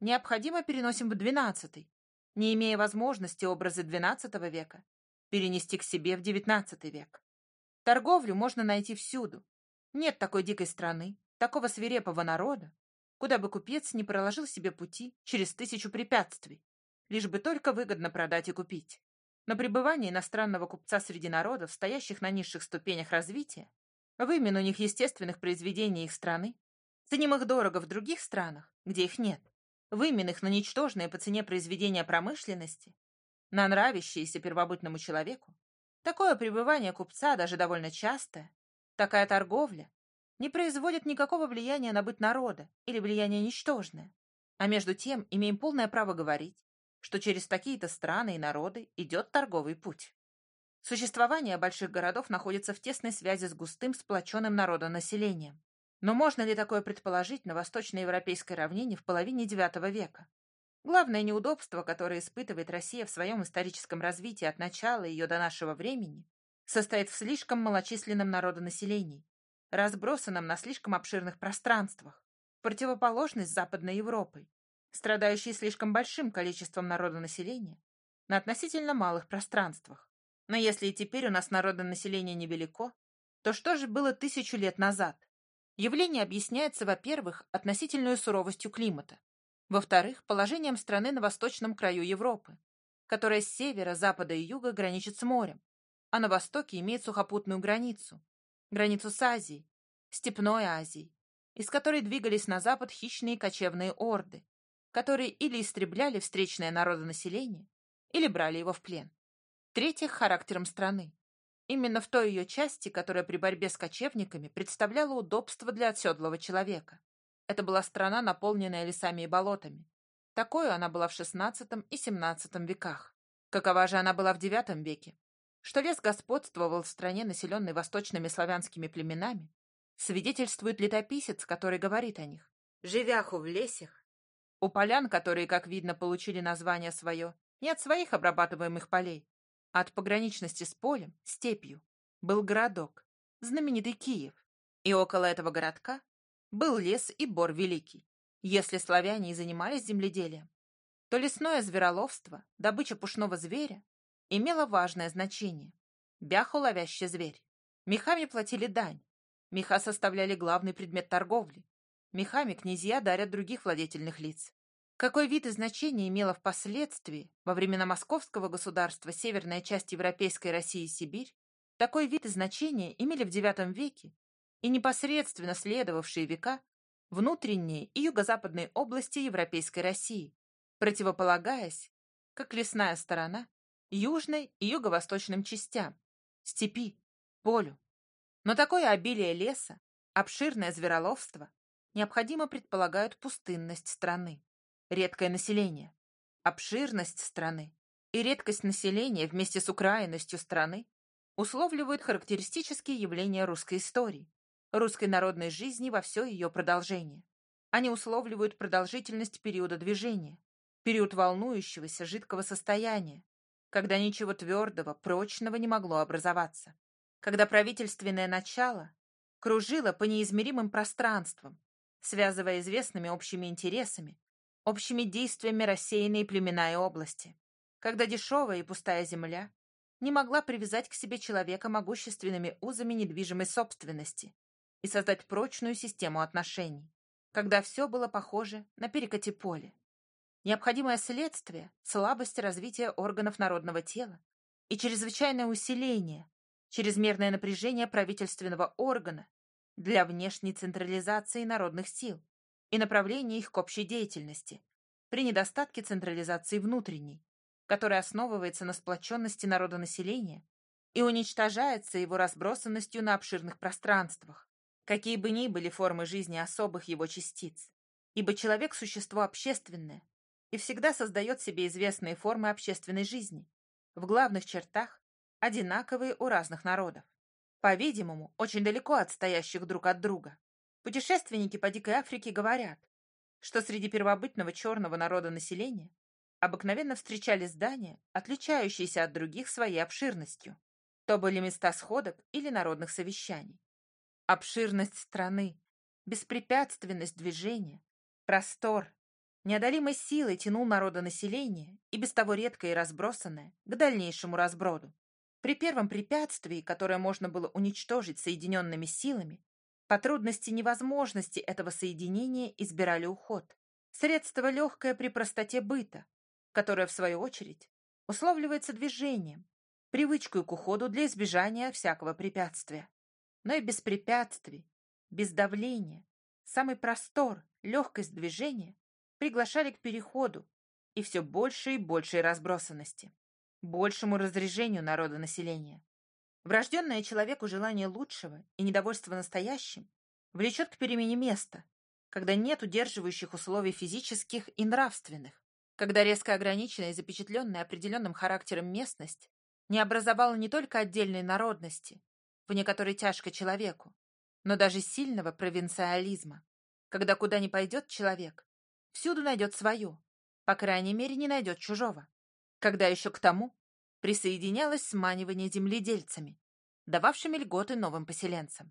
необходимо переносим в двенадцатый, не имея возможности образы двенадцатого века перенести к себе в девятнадцатый век. Торговлю можно найти всюду. Нет такой дикой страны, такого свирепого народа, куда бы купец не проложил себе пути через тысячу препятствий, лишь бы только выгодно продать и купить. Но пребывание иностранного купца среди народов, стоящих на низших ступенях развития, вымен у них естественных произведений их страны, ценим их дорого в других странах, где их нет, выменных на ничтожные по цене произведения промышленности, на нравящиеся первобытному человеку, такое пребывание купца, даже довольно частое, такая торговля, не производит никакого влияния на быт народа или влияние ничтожное, а между тем имеем полное право говорить, что через такие-то страны и народы идет торговый путь. Существование больших городов находится в тесной связи с густым сплоченным народонаселением, но можно ли такое предположить на восточноевропейской равнине в половине IX века? Главное неудобство, которое испытывает Россия в своем историческом развитии от начала ее до нашего времени, состоит в слишком малочисленном народонаселении, разбросанном на слишком обширных пространствах, противоположность Западной Европы, страдающей слишком большим количеством народонаселения на относительно малых пространствах. Но если и теперь у нас народонаселение невелико, то что же было тысячу лет назад? явление объясняется, во-первых, относительной суровостью климата, во-вторых, положением страны на восточном краю Европы, которая с севера, запада и юга граничит с морем, а на востоке имеет сухопутную границу, границу с Азией, степной Азией, из которой двигались на запад хищные кочевные орды, которые или истребляли встречное народонаселение, или брали его в плен. В-третьих, характером страны. Именно в той ее части, которая при борьбе с кочевниками представляла удобство для отседлого человека. Это была страна, наполненная лесами и болотами. Такой она была в XVI и XVII веках. Какова же она была в IX веке? Что лес господствовал в стране, населенной восточными славянскими племенами, свидетельствует летописец, который говорит о них. «Живяху в лесях». У полян, которые, как видно, получили название свое, не от своих обрабатываемых полей, от пограничности с полем, степью, был городок, знаменитый Киев, и около этого городка был лес и бор великий. Если славяне и занимались земледелием, то лесное звероловство, добыча пушного зверя, имело важное значение. Бяху ловящий зверь. Мехами платили дань. Меха составляли главный предмет торговли. Мехами князья дарят других владетельных лиц. Какой вид значения имела впоследствии, во времена Московского государства, северная часть Европейской России и Сибирь, такой вид и значение имели в IX веке и непосредственно следовавшие века внутренние и юго-западные области Европейской России, противополагаясь, как лесная сторона, южной и юго-восточным частям, степи, полю. Но такое обилие леса, обширное звероловство необходимо предполагают пустынность страны редкое население, обширность страны и редкость населения вместе с украинностью страны условливают характеристические явления русской истории, русской народной жизни во все ее продолжение. Они условливают продолжительность периода движения, период волнующегося жидкого состояния, когда ничего твердого, прочного не могло образоваться, когда правительственное начало кружило по неизмеримым пространствам, связывая известными общими интересами Общими действиями рассеянные племена и области, когда дешевая и пустая земля не могла привязать к себе человека могущественными узами недвижимой собственности и создать прочную систему отношений, когда все было похоже на перекати поле. Необходимое следствие – слабость развития органов народного тела и чрезвычайное усиление, чрезмерное напряжение правительственного органа для внешней централизации народных сил, и направление их к общей деятельности при недостатке централизации внутренней, которая основывается на сплоченности народонаселения и уничтожается его разбросанностью на обширных пространствах, какие бы ни были формы жизни особых его частиц. Ибо человек – существо общественное и всегда создает себе известные формы общественной жизни, в главных чертах одинаковые у разных народов, по-видимому, очень далеко отстоящих друг от друга. Путешественники по Дикой Африке говорят, что среди первобытного черного народа населения обыкновенно встречали здания, отличающиеся от других своей обширностью. То были места сходок или народных совещаний. Обширность страны, беспрепятственность движения, простор, неодолимой силой тянул народонаселение, и без того редкое и разбросанное, к дальнейшему разброду. При первом препятствии, которое можно было уничтожить соединенными силами, По трудности невозможности этого соединения избирали уход. Средство легкое при простоте быта, которое, в свою очередь, условливается движением, привычкой к уходу для избежания всякого препятствия. Но и без препятствий, без давления, самый простор, легкость движения приглашали к переходу и все больше и большей разбросанности, большему разрежению народа населения. Врожденное человеку желание лучшего и недовольство настоящим влечет к перемене места, когда нет удерживающих условий физических и нравственных, когда резко ограниченная и запечатленная определенным характером местность не образовала не только отдельной народности, вне которой тяжко человеку, но даже сильного провинциализма, когда куда ни пойдет человек, всюду найдет свое, по крайней мере, не найдет чужого, когда еще к тому присоединялось сманивание земледельцами, дававшими льготы новым поселенцам.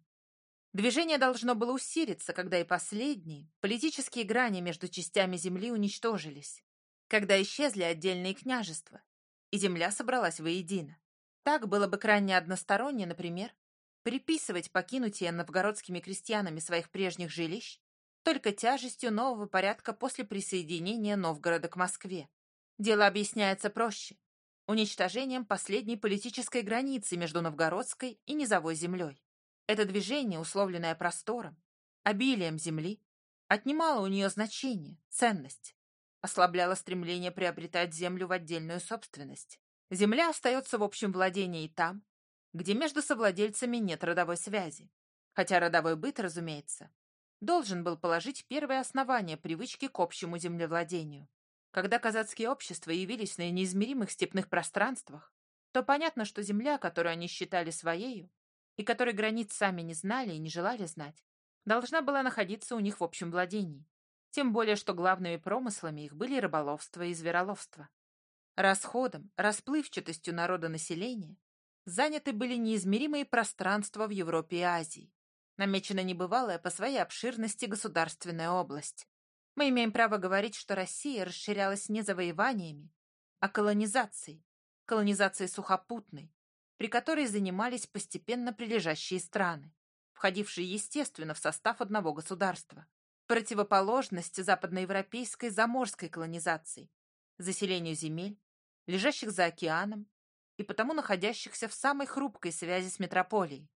Движение должно было усилиться, когда и последние, политические грани между частями земли уничтожились, когда исчезли отдельные княжества, и земля собралась воедино. Так было бы крайне односторонне, например, приписывать покинутие новгородскими крестьянами своих прежних жилищ только тяжестью нового порядка после присоединения Новгорода к Москве. Дело объясняется проще уничтожением последней политической границы между Новгородской и Низовой землей. Это движение, условленное простором, обилием земли, отнимало у нее значение, ценность, ослабляло стремление приобретать землю в отдельную собственность. Земля остается в общем владении там, где между совладельцами нет родовой связи, хотя родовой быт, разумеется, должен был положить первое основание привычки к общему землевладению. Когда казацкие общества явились на неизмеримых степных пространствах, то понятно, что земля, которую они считали своею, и которой границ сами не знали и не желали знать, должна была находиться у них в общем владении. Тем более, что главными промыслами их были рыболовство и звероловство. Расходом, расплывчатостью народа населения заняты были неизмеримые пространства в Европе и Азии. Намечена небывалая по своей обширности государственная область. Мы имеем право говорить, что Россия расширялась не завоеваниями, а колонизацией, колонизацией сухопутной, при которой занимались постепенно прилежащие страны, входившие, естественно, в состав одного государства. Противоположность западноевропейской заморской колонизации, заселению земель, лежащих за океаном и потому находящихся в самой хрупкой связи с метрополией.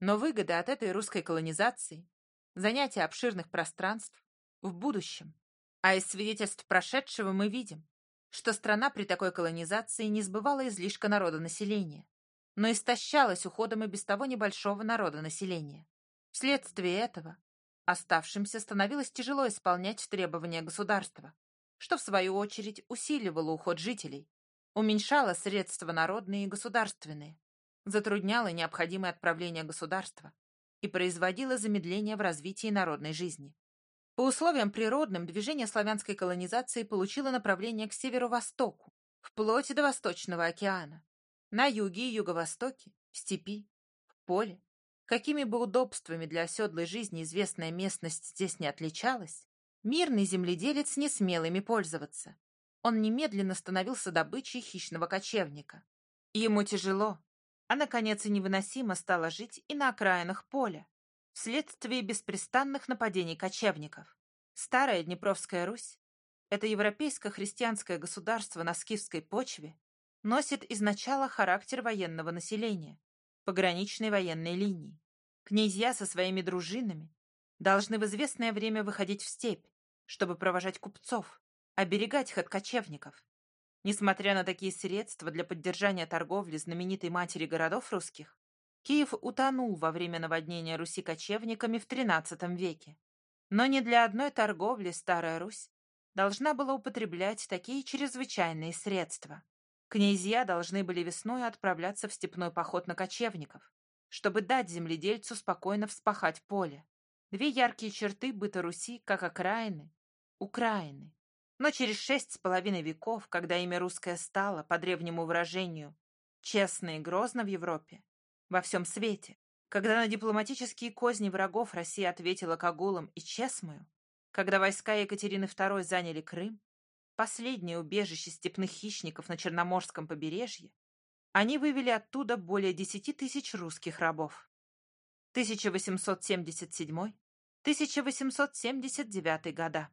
Но выгоды от этой русской колонизации, занятие обширных пространств, в будущем. А из свидетельств прошедшего мы видим, что страна при такой колонизации не сбывала излишка населения, но истощалась уходом и без того небольшого населения. Вследствие этого оставшимся становилось тяжело исполнять требования государства, что в свою очередь усиливало уход жителей, уменьшало средства народные и государственные, затрудняло необходимое отправление государства и производило замедление в развитии народной жизни. По условиям природным движение славянской колонизации получило направление к северо-востоку, вплоть до Восточного океана. На юге и юго-востоке, в степи, в поле. Какими бы удобствами для оседлой жизни известная местность здесь не отличалась, мирный земледелец не смел ими пользоваться. Он немедленно становился добычей хищного кочевника. Ему тяжело, а, наконец, и невыносимо стало жить и на окраинах поля, вследствие беспрестанных нападений кочевников. Старая Днепровская Русь, это европейско-христианское государство на скифской почве, носит изначала характер военного населения, пограничной военной линии. Князья со своими дружинами должны в известное время выходить в степь, чтобы провожать купцов, оберегать их от кочевников. Несмотря на такие средства для поддержания торговли знаменитой матери городов русских, Киев утонул во время наводнения Руси кочевниками в XIII веке. Но не для одной торговли Старая Русь должна была употреблять такие чрезвычайные средства. Князья должны были весной отправляться в степной поход на кочевников, чтобы дать земледельцу спокойно вспахать поле. Две яркие черты быта Руси, как окраины, Украины. Но через шесть с половиной веков, когда имя русское стало, по древнему выражению, честно и грозно в Европе, во всем свете, когда на дипломатические козни врагов Россия ответила Кагулам и Чесмою, когда войска Екатерины II заняли Крым, последнее убежище степных хищников на Черноморском побережье, они вывели оттуда более десяти тысяч русских рабов. 1877-1879 года.